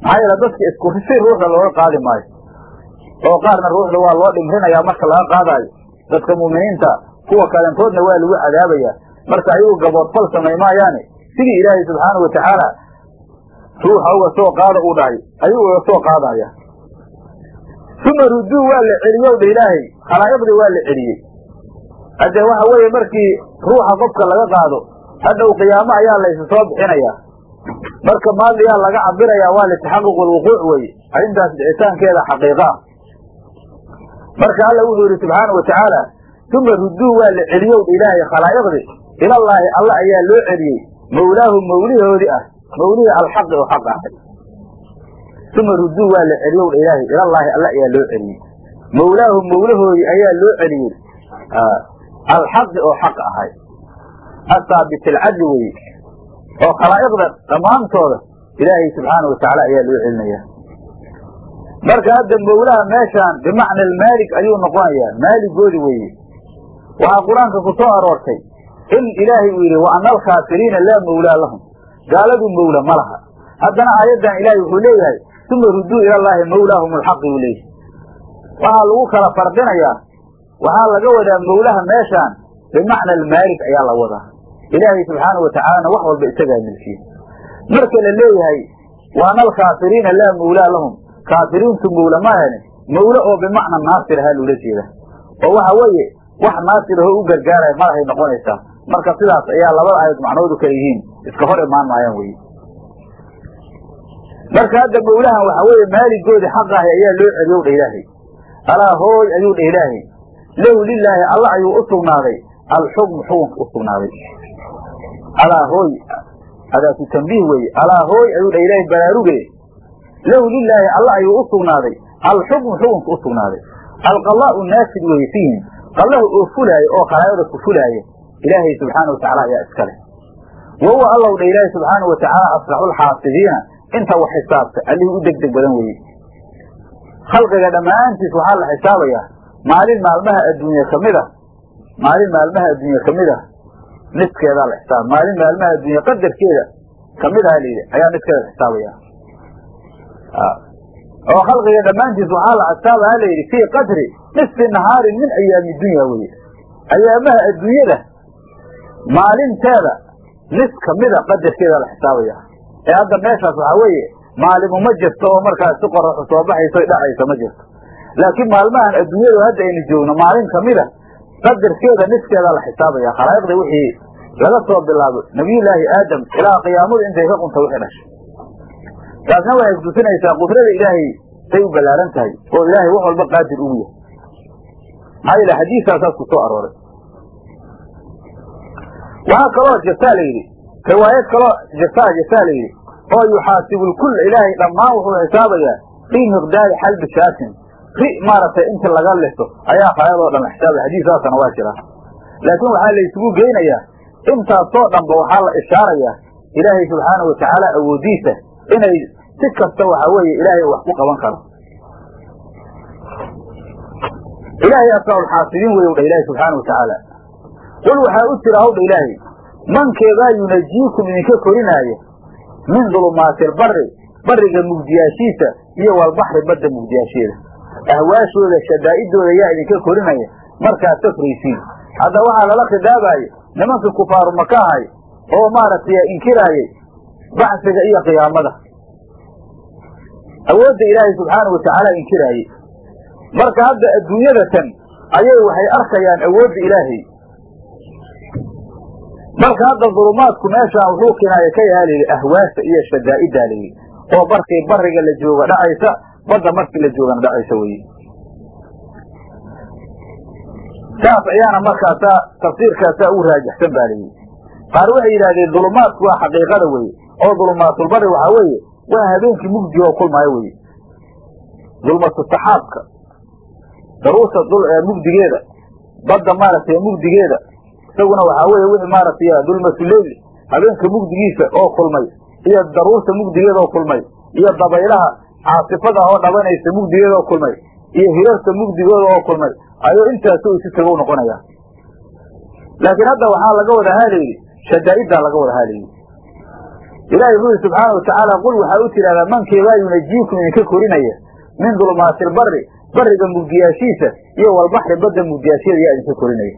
maxaa yeele dadka isku si ruuxda looga qaadi maayo. Oo qaarna ruuxda waa loo dhimrinayaa marka laga qaadaayo dadka muuminiinta kuwa kalentoodna waa lagu cadaabayaa. Marka ayagu gaboodfal samay maayaane. Sidii ilaahay subxaanau watacaala ruuxa uga soo qaada uu dhahay ayuu uga soo qaadaya. Uma ruduu waa la celiyow dha ilaahay. Khalaa'iqdii waa la celiyey. Hadde waxa weeye markii ruuxa qofka laga qaado hadhow qiyaamo ayaa laysu soo bixinayaa marka maaliyaa laga cabirayaa waa litaxaquq alwuquuc weye arrintaas dhicitaankeeda xaqiiqa. Ah marka alla wuxuu yidhi subxaana wa tacaala uma ruduu waa la celiyow ilaahay khalaa'iqdii. Ilallaahi alla ayaa loo celiyey. Mawlaahu mawlihoodii ah. Mawlihii alxaqi oo xaq ahay uma ruduu waa la celiyow ilaahay. Ilallaahi alla ayaa loo celiyey. Mawlaahu mawlahoodii ayaa loo celiyey. Alxaqi oo xaq ahay. Asaabit alcadli weye oo khalaa'iqda dhammaantooda ilaahay subxaana watacaala ayaa loo celinaya. Marka hadda mawlaha meeshaan bimacna almaalik ayuu noqonayaa maaligoodi weeye. Waxaa qur'aanka ku soo aroortay in ilaahay uu yidhi wa ana alkhaasiriina laa mawlaa lahum. Gaaladu mawla ma laha. Haddana aayaddan ilaahay wuxuu leeyahay uma ruduu ilallaahi mawlaahum alxaqi uu leeyahay. Waxaa lagu kala fardinayaa waxaa laga wadaa mawlaha meeshaan bimacna almaalik ayaa la wadaa ilaahay subxaana wa tacaalana wax walba isagaa milkiye marka la leeyahay wa ana alkhaasiriina laa mawlaa lahum. Kaafiriintu mawla maahane mawle oo bimacna naasir ahaa loola jeeda. Oo waxa weeye wax naasir aho u gargaaraya malahay noqonaysaa marka sidaas ayaa labada aayad macnoodu kala yihiin. Iska hor imaan maayaan weye marka hadda mawlahan waxa weeye maaligoodii xaq ahi ayaa loo celiyow dha ilaahay. Alaa hooy ayuu dha ilaahay. Lahu lilaahi alla ayuu u sugnaaday. Alxukmu xukunka u sugnaaday alaa hooy. Adaatu tambiih weye alaa hooy ayuu dha ilaahay baraaruge. Lahu lilaahi alla ayuu u sugnaaday. Alxukmu xukunka u sugnaaday. Alqalaau naafid weye fiihim. Qallahu oo fulaayo oo khalaayada ku fulaaya ilaahay subxaana wa tacaala ayaa iska leh. Wa huwa allow dha ilaahi subxaana wa tacaala asraxu lxaasibiina inta wax xisaabta allihii u deg deg badan weye khalqiga dhammaantiis waxaa la xisaabayaa maalin maalmaha adduunya ka mid a maalin maalmaha adduunya ka mid ah niskeedaa la xisaaba maalin maalmaha adduunya qadarkeeda ka mid aha layidhi ayaa niskeeda la xisaabaya oo khalqiga dhammaantiis waxaa la xisaabaa layidhi fii qadri nisfi nahaarin min ayaami dunya weye ayaamaha adduunyada maalinteeda nis kamida qadarkeeda la xisaabaya ee hadda meeshaas waxaa weeye maalimu ma jirto oo markaas si qoraxu soo baxayso dhacayso ma jirto. Laakiin maalmahan adduunyadu hadda aynu joogno maalin kamida qadarkeeda niskeeda la xisaabaya. Khalaa'iqda wixii laga soo bilaabo nabiyullaahi aadam ilaa qiyaamadu intay ka qunta wixii dhashay. Taasna waxay kutusinaysaa qudrada ilaahay say u ballaaran tahay oo ilaahay wax walba qaadir ugu yahay. Maxaa yeele xadiisaasaas ku soo arooray. Waxaa kaloo jirtaa la yidhi riwaayad kaloo jirtaa jirtaa la yidhi oo yuxaasibu lkull ilaahay dhammaan wuxuu xisaabayaa fii miqdaari xalbi shaatin ri maaragtay inta laga liso ayaa khaayadoo dhan la xisaabaya xadiisaasana waa jiraa laakiin waxaa la isugu geynayaa intaasoo dhanba waxaa la ishaarayaa ilaahay subxaana watacaala awoodiisa inay si kasta waxa weeye ilaahay wax ku qaban karo. Ilaahay asaaulxaasibiin wey dha ilaahi subxaana watacaala qul waxaa u jira hawdha ilaahay mankeebaa yunajiikum idinka korinaaya min dulumaati albari bariga mugdiyaashiisa iyo walbaxri badda mugdiyaasheeda ahwaashooda shadaa'idooda yaa idinka korinaya markaad safraysiin hadda waxaa lala khidaabaaya nimankii kufaaru maka ahay oo maaragtay inkiraayey bacsiga iyo qiyaamada. Awoodda ilaahay subxaana watacaala inkiraayey marka hadda adduunyada tan ayay waxay arkayaan awoodda ilaahay. Marka hadda dulumaadku meeshaan wuxuu kinaayo ka yahaa layidhi ahwaasa iyo shadaa'iddaa layidhi oo markii bariga la jooga dhacaysa badda markii la joogana dhacaysa weye saas ayaana markaasaa tafsiirkaasaa ugu raajixsan ba layidhi qaar waxay yidhahdeen dulumaadku waa xaqiiqada weye oo dulumaatulbari waxaa weeye waa habeenkii mugdiga oo kulmaayo weye dulmatu saxaabka daruurta mugdigeeda badda maaragtay mugdigeeda isaguna waxaa weeye wixii maaragtay dulmatuleyl habeenka mugdigiisa oo kulmay iyo daruurta mugdigeeda oo kulmay iyo dabaylaha caasifada oo dhabanaysa mugdigeeda oo kulmay iyo hirarka mugdigooda oo kulmay ayuu intaasu isu tagow noqonayaa. Laakiin hadda waxaa laga wada haalayidhi shadaa'iddaa laga wada haalayidhi ilahi wuxuu yihi subxaana watacaala qul waxaa u tidhahdaa mankeebaa yunajiikum idinka korinaya min dulumaati albari bariga mugdiyaashiisa iyo walbaxri badda mugdiyaashyada yaa idinka korinaya.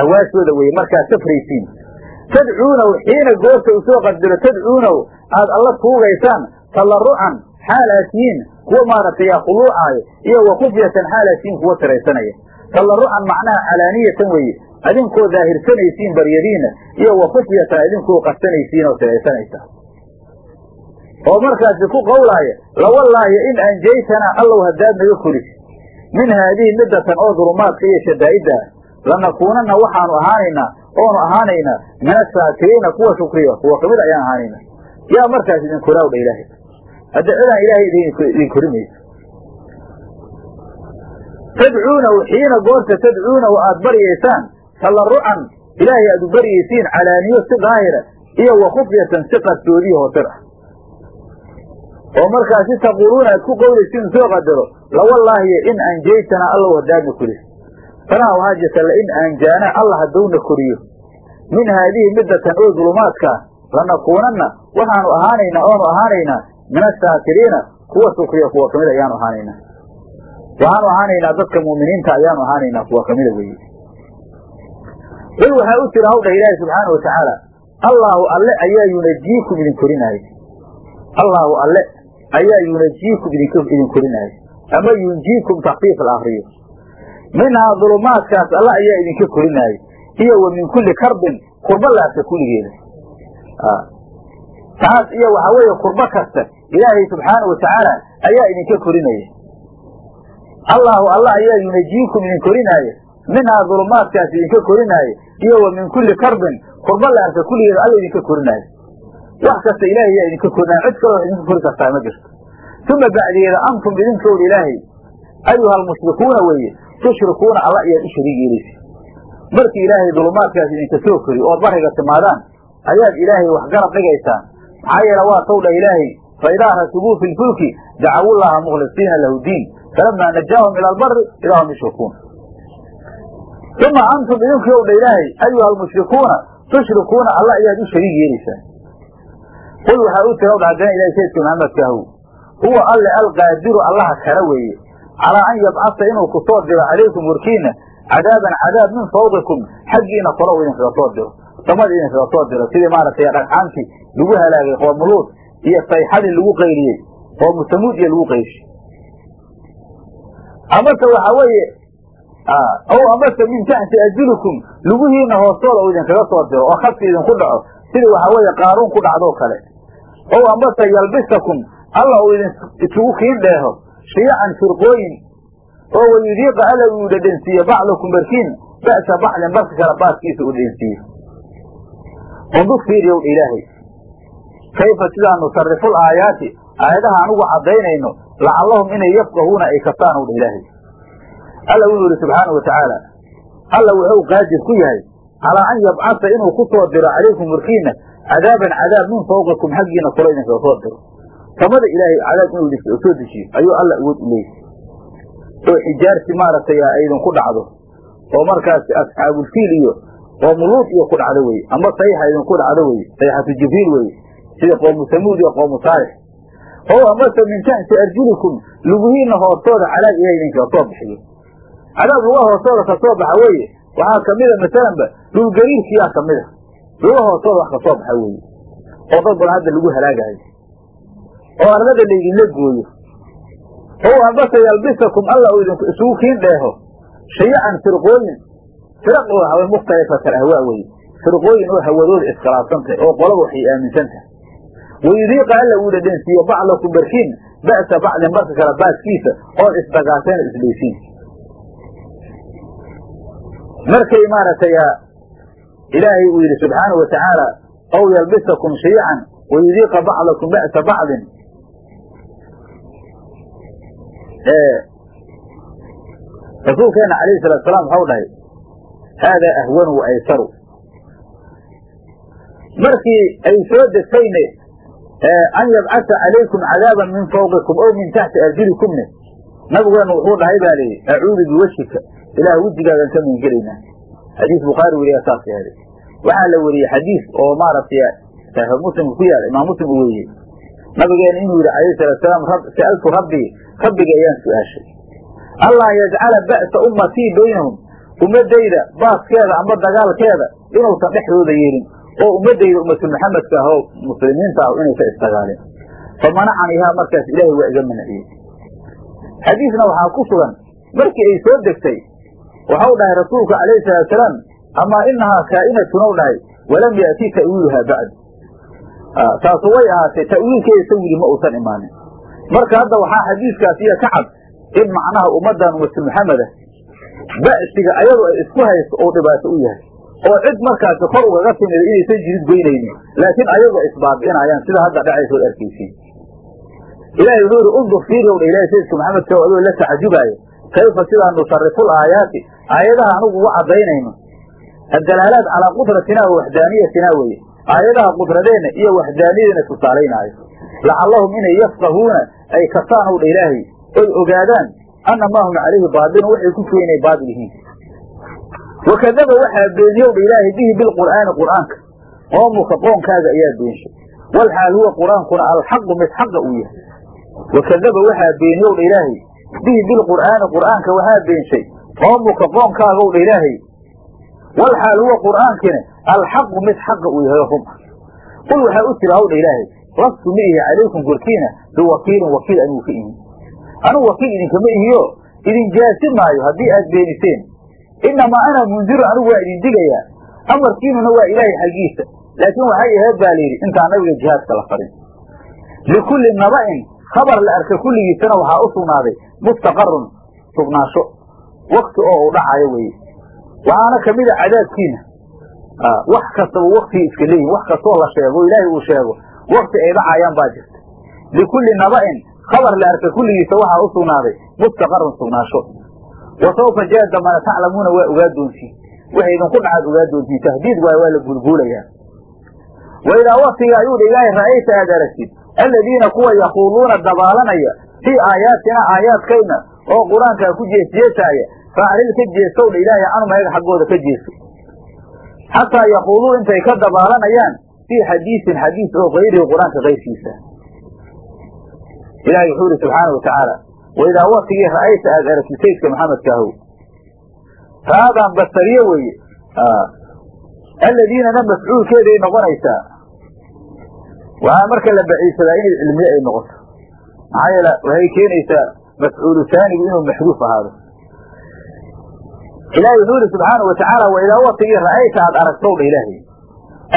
Awaashooda weye markaad safraysiin tadcuunaw xiina goorta u soo qadiro tadcuunaw aad alla tuugaysaan tallarucan xaal aad tihiin kuwa maaragtay khuluucaayo iyo wa tihiin kuwa tiraysanaya. Tallarucan macnaha calaaniyatan weeye adinkoo daahirsanaysiin baryadiina iyo wa kufyatan idinkoo qarsanaysiin oo tiraysanaysa. Oo markaasi ku qowlaaya lawallaahi in anjaytanaa allow haddaad naga koris min haadihi midatan oo dulumaadka iyo shadaa'idda lanakuunanna waxaanu ahaanaynaa oonu ahaanaynaa min asaakiriina kuwa shukriya kuwa ka mid ayaan ahaanaynaa. Yaa markaas idin koraawdha ilaahay hadda cidaan ilaahay idin kori mayso xiina goorta tadcuunahu aad baryaysaan tallarucan ilaahay aad u baryaysiin calaaniyo si daahira iyo wa khufyatan si qarsoodiya hoosir ah. Oo markaasi taquuluuna aad ku qowlaysiin soo qadaro lawallaahiyo in anjaytana allow haddaadna koris tanaa waxaa jirta lain aanjaana allah haddowna koriyo. Min haadihi midatan oo dulumaadkaa lanakuunanna waxaanu ahaanaynaa oonu ahaanaynaa min asaakiriina kuwa sukriya kuwa ka mid ayaanu ahaanaynaa waxaanu ahaanaynaa dadka muuminiinta ayaanu ahaanaynaa kuwa kamida weeye qul waxaa u jira hawdha ilaahi subxaana watacaala allaahu alle ayaa yunajiikum idin korinaayo allaahu alle ayaa yunajiikum idin korinaayo ama yunjiikum takfiif la minhaa dulumaadkaas alla ayaa idinka korinaayo iyo wa min kulli karbin kurba laasa kulligeeda taas iyo waxaa weeye kurbo kasta ilaahay subxaana watacaala ayaa idinka korinaya allaahu alla ayaa yunajiikum idin korinaayo minhaa dulumaadkaas idinka korinaayo iyo wa min kulli karbin kurba laasa kulligeeda alla idinka korinaayo wax kasta ilaahay ayaa idinka korinaayo cid kaloo idinka kori kartaa ma jirto. Uma bacdigeeda antum idinkowdha ilaahay. Ayuha almushrikuuna weeye tushrikuuna alla ayaad u shariig markii ilaahay dulumaadkaas idinka soo kori ood bariga timaadaan ayaad ilaahay wax garab dhigaysaan. Maxaa yeele waa taw dha ilaahay faidaa rasubuu fi lfulki dacawu llaha mukhlisiina lahu diin falamaa najaahum ila albari idaa hum yushrikuun uma antum idinkii ow dha ilaahay ayuha almushrikuuna tushrikuuna alla ayaad u shariig yeelaysaan qul waxaa u tira haddana ilahay saydka maxamedkaahu huwa alle alqaadiru allaha kala weeye calaa an yabcasa inuu ku diro calaykum warkiina cadaaban cadaab min fawqikum xaggiina uu idinkaga soo diro samada idinkaga soo diro sidii maaragtay dhagxaantii lagu halaagay qoomuluud iyo sayxadii lagu qayliyey qoomu samuud iyo lagu qayshi amase waxa weeye ow amase min taxti arjulikum lugihiina hoostooda uu idinkaga soo diro oo khadki idinku dhaco sidii waxa weeye qaaruun ku dhacdoo kale. Ow amase yalbisakum alla uu idin isugu kiin dheeho shiyacan firqooyin oo wayudiiqa alla uu dhadhansiiye bacdakum barkiin ba'sa bacdin barka kale baaskiisa u dhadhansiiye undug fiiriyow ilaahay kayfa sidaa nusariful aayaati aayadaha anugu caddaynayno lacallahum inay yafqahuuna ay kastaan ow dha ilaahay alla wuxuu yidhi subxaana wa tacaala alla wuxuu qaadir ku yahay calaa an yabcasa inuu ku soo diro calaykum warkiina cadaaban cadaab min fawqikum xaggiina kula idinkaga soo diro samada ilaahay cadaab inuu soo dejiyo ayuu alla awood u leeyahy oo xijaarti maaragtay ay idinku dhacdo oo markaas asxaabulfiil iyo qoomuluud iyo ku dhacdo weye ama sayxa idinku dhacdo weye sayxatu jibriil weye sida qoomu samuud iyo qoomu saalix. Oo amase min taxti arjulikum lugihiina hoostooda cadaab ilahay idinkaga soo bixiyo cadaab luga hoostooda ka soo baxa weeye waxaa kamida masalanba dhulgariirkiyaa kamida luga hoostooda wax ka soo baxa weeye oo dad badan hadda lagu halaagayo. Oo arlada laydinla gooyo. Ow ambase yalbisakum alla uu idinku isugu kiin dheeho shayacan firqooyin. Firaq oo hawe mukhtalifatan ahwaa weye firqooyin oo hawadooda iskhilaafsan tahay oo qolaba waxay aaminsan tahay wayudiiqa alla uu dhadhansiiye bacdakum barkiin ba'sa bacdin barka kale baaskiisa ood isdagaasheen isdhaysiin markay maaragtay ilaahay uu yidhi subxaana wa tacaala ow yalbisakum shayacan wayudiiqa bacdakum ba'sa bacdin rasuulkeena alayhi salatu salaam waxau dhahay haadaa ahwanu wa aysaru markii ay soo degtayne an yabcasa calaykum cadaaban min fawqikum ow min taxti arjulikumne nabigeenu wuxuu dhahay baa lihi acuudu biwajhika. Ilaah wejigaagan ka mingelaynaa xadiis bukhaari weriya saas yeelay waxaa la weriyey xadiis oo maaragtay saxiix muslimka ku yaalla imaam muslim u weriyey nabigeena inuu yidhi alayhi salatu salaam sa'altu rabbii rabbiga ayaan su'aashay. Allah yajcala ba'sa ummatii baynahum ummadayda baaskeeda ama dagaalkeeda inuusan dhexdooda yeelin oo ummadayda ummatul maxamedka ah oo muslimiinta ah inaysa isdagaalin famanacanihaa markaas ilaahay waa iga manaciyey. Xadiisna waxaa ku sugan markii ay soo degtay waxau dhahay rasuulku calayhi salaatu salaam amaa inahaa kaa'inatun ou dhahay walam ya'tii ta'wiiluhaa bacd taasu way ahaatay ta'wiilkeeda sawili ma uusan imaanin. Marka hadda waxaa xadiiskaas iyo ka cad in macnaha ummaddan ummatul maxameda ba'siga ayadu ay isku haysto oo dhibaato u yahay oo cid markaasi kor ugaga timida inaysan jirid goynaynin. Laakiin ayagu isbaabi'inayaan sida hadda dhacaysa od arkaysiin. Ilahay wuxuu yidhi undur fiirowdha ilahay sayidka maxamedka adoo la tacajubaaya kayfa sidaa nusariful aayaati? Aayadaha anugu uga caddaynayno. Addalaalaat calaa qudratinaa wa waxdaaniyatinaa weye aayadaha qudradeenna iyo waxdaaniyadeena tusaalaynaayo lacallahum inay yafqahuuna ay kasaan owdha ilaahay oy ogaadaan anna maa hum calayhi baadilun waxay ku inay baadil yihiin wakadaba waxaa beeniyowdha ilaahay bihi bilqur'aani qur'aanka. Qoomuka qoonkaaga ayaa beenshay walxaal huwa qur'aankuna alxaqu mid xaqa uu yahay. Wakadaba waxaa beeniyowdha ilaahay bihi bilqur'aani qur'aanka waxaa beenshay qoomuka qoonkaagowdha ilaahay. Walxaal huwa qur'aankina alxaqu mid xaqa uu yahay ah qul waxaa u tira hawdha ilaahay lastu ma ihi calaykum korkiina biwakiilin wakiil anuu ka ihi. Anugu wakiil idinkama ihiyo? Idin jaasi maayo haddii aad beeniseen inamaa ana mundiru anigu waa idin digayaa amarkiinuna waa ilaahay xaggiisa laakiin waxay aheed baa layidhi intaan nabiga jihaadka la farin likulli naba'in khabar la arka kulligiisana waxaa u sugnaaday mustaqarun sugnaansho wakti oo u dhacayo weye waxaana ka mid a cadaabkiina wax kastaba waktigii iska leeyihiin wax kastoo la sheego ilaahay uu sheego wakti ay dhacayaan baa jirta likulli naba'in khabar la arka kulligiisa waxaa u sugnaaday mustaqarun sugnaansho wa sawfa jaa dambana taclamuuna waa ogaa doontiin. Waxay idinku dhacaad ogaa doontiin. Tahdiid waay waa la guulguulayaa wa idaa waktiga ayuu dha ilaahay ra'ayta aad aragtid aladiina kuwa yaquuluuna dabaalanaya fii aayaatina aayaadkayna oo qur'aankaa ku jeesjeesaaya faaclil ka jeesow dha ilaahay canum ayaga xaggooda ka jeeso xataa yaquuluu intay ka dabaalanayaan fii xadiisin xadiis oo kayrihi qur'aanka kayrkiisa ilahay wuxuu yihi subxaana wa waidaa waktigii ra'ayta aada saydka maxamedkaahow ra'adan basariye weeye alladiinana mafcuulkeeday noqonaysaa waxaa marka la baciisadaa inay cilmiye ay noqoto maxaa yeele waxay keenaysaa mafcuulu saanigu inuu maxduuf ahaado ilahi wuxuu yihi subxaana wa tacaala waidaa waktigii ra'ayta aada aragtow dha ilaahay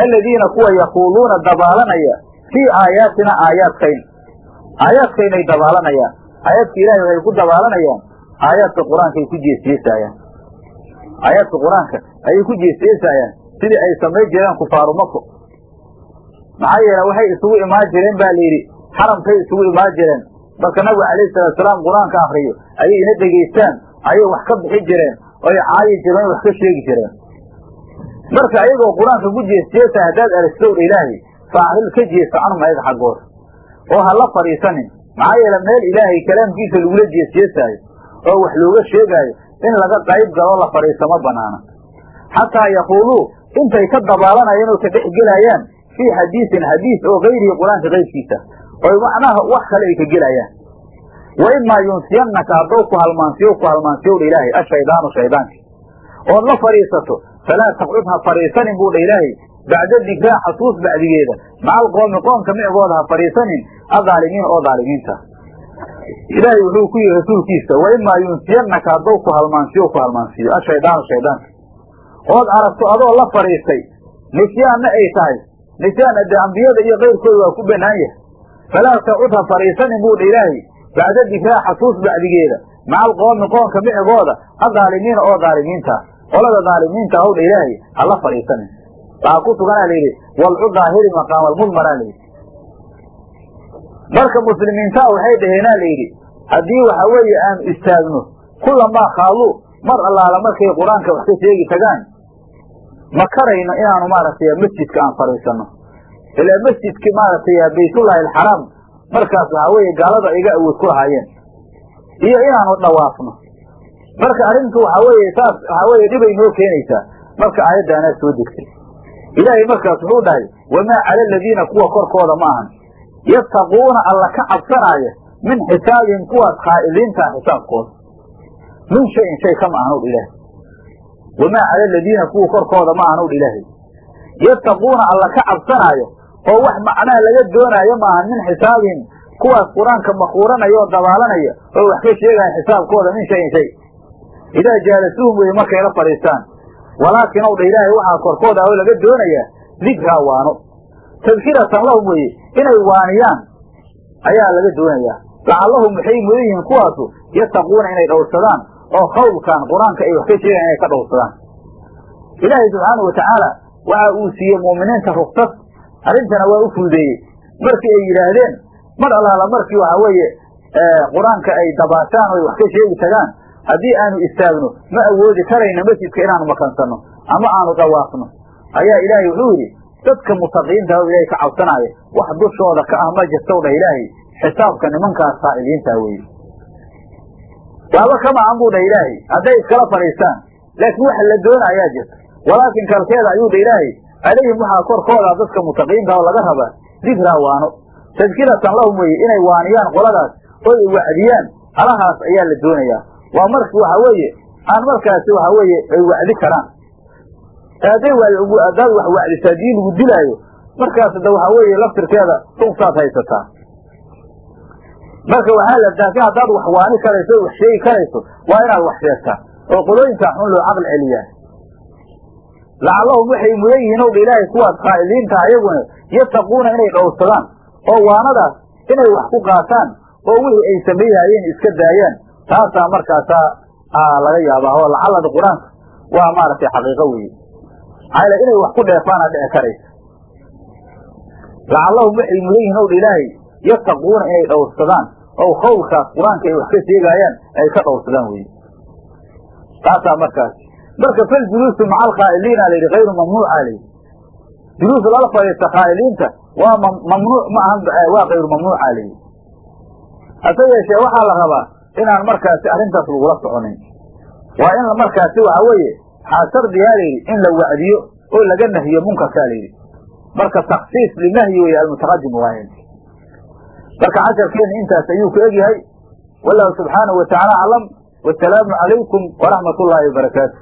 alladiina kuwa yaquuluuna dabaalanaya fii aayaatina aayaadkayn aayaadkaynay dabaalanayaan aayaadka ilahay waxay ku dabaalanayaan. Aayaadka qur'aanka ay ku jeesjeesaayaan aayaadka qur'aanka ayay ku jeesjeesaayaan sidii ay samayn jireen kufaaru mako maxaa yeele waxay isugu imaan jireen ba layidhi xaramkay isugu imaan jireen. Marka nabigu calayhi salaatusalaam qur'aanka akriyo ayay ina dhegaystaan. Ayay wax ka bixi jireen. Oy caayi jireen wax ka sheegi jireen. Marka ayagoo qur'aanka ku jeesjeesa haddaad aragtowdha ilaahay faaclil ka jeeso canum ayaga xaggooda oo ha la fadhiisanin maxaa yeele meel ilaahay kalaamkiisa lagula jeesjeesaayo oo wax looga sheegaayo in laga qayb galoo la fadhiiso ma banaana. Xataa yaquuluu intay ka dabaalanayaan oo ka dhex gelayaan fii xadiisin xadiis oo kayrihi qur'aanka kayrkiisa oy macnaha wax kale ay ka gelayaan. Wa imaa yunsiyannaka haddou ku halmaansiyo ku halmaansiyowdha ilaahay ashaydaanu shaydaanki ood la fadhiisato falaa taqcud ha fadhiisanin buu dha ilaahay bacda dikraa xasuus bacdigeeda maca alqoomi qoomka micgooda ha fadhiisanin adaalimiin oo daalimiinta ilaahay wuxuu ku yihi rasuulkiisa wa imaa yunsiyannaka haddou ku halmaansiyo ku halmaansiiyo ashaydaanu shaydaanka ood aragto adoo la fadhiistay nisyaanna ay tahay nisyaan dee ambiyada iyo kayrkooda waa ku banaan yahay falaa taqcud ha fadhiisanin buu dha ilaahay bacda dikraa xasuus bacdigeeda maca alqoomi qoomka micigooda adaalimiina oo daalimiinta qolada daalimiinta howdha ilaahay ha la fadhiisanin waxaa ku suganaa layidhi walcu daahiri maqaama almudmaraa layidhi marka muslimiintaa waxay dhaheenaa layidhi haddii waxa weeye aanu istaagno kulamaa khaaluu mar allaala markay qur'aanka wax ka sheegi tagaan ma karayno inaanu maaragtay masjidka aan fadhiisano. Ilaa masjidki maaragtay baytullaahi alxaraam markaas waxaa weeye gaalada iga awood ku lahaayeen iyo inaanu dhawaafno marka arrintu waxaa weeye saas waxaa weeye dhibay noo keenaysaa. Marka aayaddaanaa soo degtay ilaahay markaas wuxuu dhahay wamaa cala aladiina kuwa korkooda ma ahan. Yattaquuna alla ka cabsanaaya min xisaabihim kuwaas khaa'idiintaa xisaabkooda. Min shayin shay kama ahan owdha ilaahay. Wamaa cala aladiina kuwa korkooda ma ahan owdha ilaahay. Yattaquuna alla ka cabsanaayo oo wax macnaha laga doonaayo maahan min xisaabihim kuwaas qur'aanka makuuranaya oo dabaalanaya oo wax ka sheegaya xisaabkooda min shayin shay. Idaa jaalasuhum weye markay la fadhiistaan walaakin ow dha ilaahay waxaa korkooda oo laga doonayaa dikraa waano. Tadkiratan lahum weye inay waaniyaan ayaa laga doonayaa lacallahum waxay mudan yihiin kuwaasu yattaquuna inay dhowrsadaan oo khawlkan qur'aanka ay wax ka sheegayan inay ka dhowrsadaan. Ilaahay subxaanau watacaala waxa uu siiyey mu'miniinta ruksad arrintana waa u fududeeyey. Markii ay yidhaahdeen mar allaala markii waxa weeye qur'aanka ay dabaashaan o ay wax ka sheegi tagaan haddii aanu istaagno ma awoodi karayno masjidka inaanu makansanno ama aanu dawaafno ayaa ilaahay wuxuu yidhi dadka mutaqiinta o ilaahay ka cabsanaya wax dushooda ka ah ma jirtow dhah ilaahay xisaabka nimankaas saa'iliintaa weeye. Waaba kama an buu dhah ilaahay hadday iskala fadhiistaan laakiin waxa la doona ayaa jirta. Walaakin kalkeeda ayuu dha ilaahay calayhim waxaa korkooda dadka mutaqiinta oo laga rabaa dikraa waano. Tadkiratan lahum weye inay waaniyaan qoladaas oo ay wacdiyaan halahaas ayaa la doonayaa waa marki waxa weeye aan markaasi waxa weeye ay wacdi karaan. Hadday hadaad wax wacdisa haddii lagu dilaayo markaas da waxa weeye laftirkeeda sugsaad haysataa. Marka waxaa la laakiin haddaad wax waani karayso wax sheegi karayso waa inaad wax sheegtaa oo qolooyinkaa xun loo caqli celiyaa. Lacallahum waxay mudan yihiin owdha ilaahay kuwaas khaa'iliinta ayaguna yattaquuna inay dhowrsadaan oo waanadaas inay wax ku qaataan oo wixii ay sameeyhaayeen iska daayaan taasaa markaasaa laga yaabaa oo lacallada qur'aanka waa maaragtay xaqiiqo weeye maxaa inay wax ku dheefaana dhici karaysa. Lacallahum waxay mudan yihiin owdha ilaahay yattaquuna inay dhowrsadaan oo khawlkaas qur'aanka ay wax ka sheegaayaan ay ka dhowrsadaan weye taasaa markaas. Marka fal juluusu maca alkhaa'iliina la yidhi hayru mamnuuca la yidhi juluus lala fadhiista khaa'iliinta waa mamnuuc ma ahan waa kayru mamnuuca la yidhi hase yeeshee waxaa la rabaa inaan markaasi arrintaas lagula soconin waa in markaasi waxa weeye waxaa shardigaa layidhi in la wacdiyo oo laga nahiyo munkarkaa layidhi marka taksiis linahyi wey almutaqadim waaye marka casharkeena intaas ayuu ku egyahay wallahu subxaanahu watacaala aclam wasalaamu calaykum waraxmat ullaahi wabarakaatu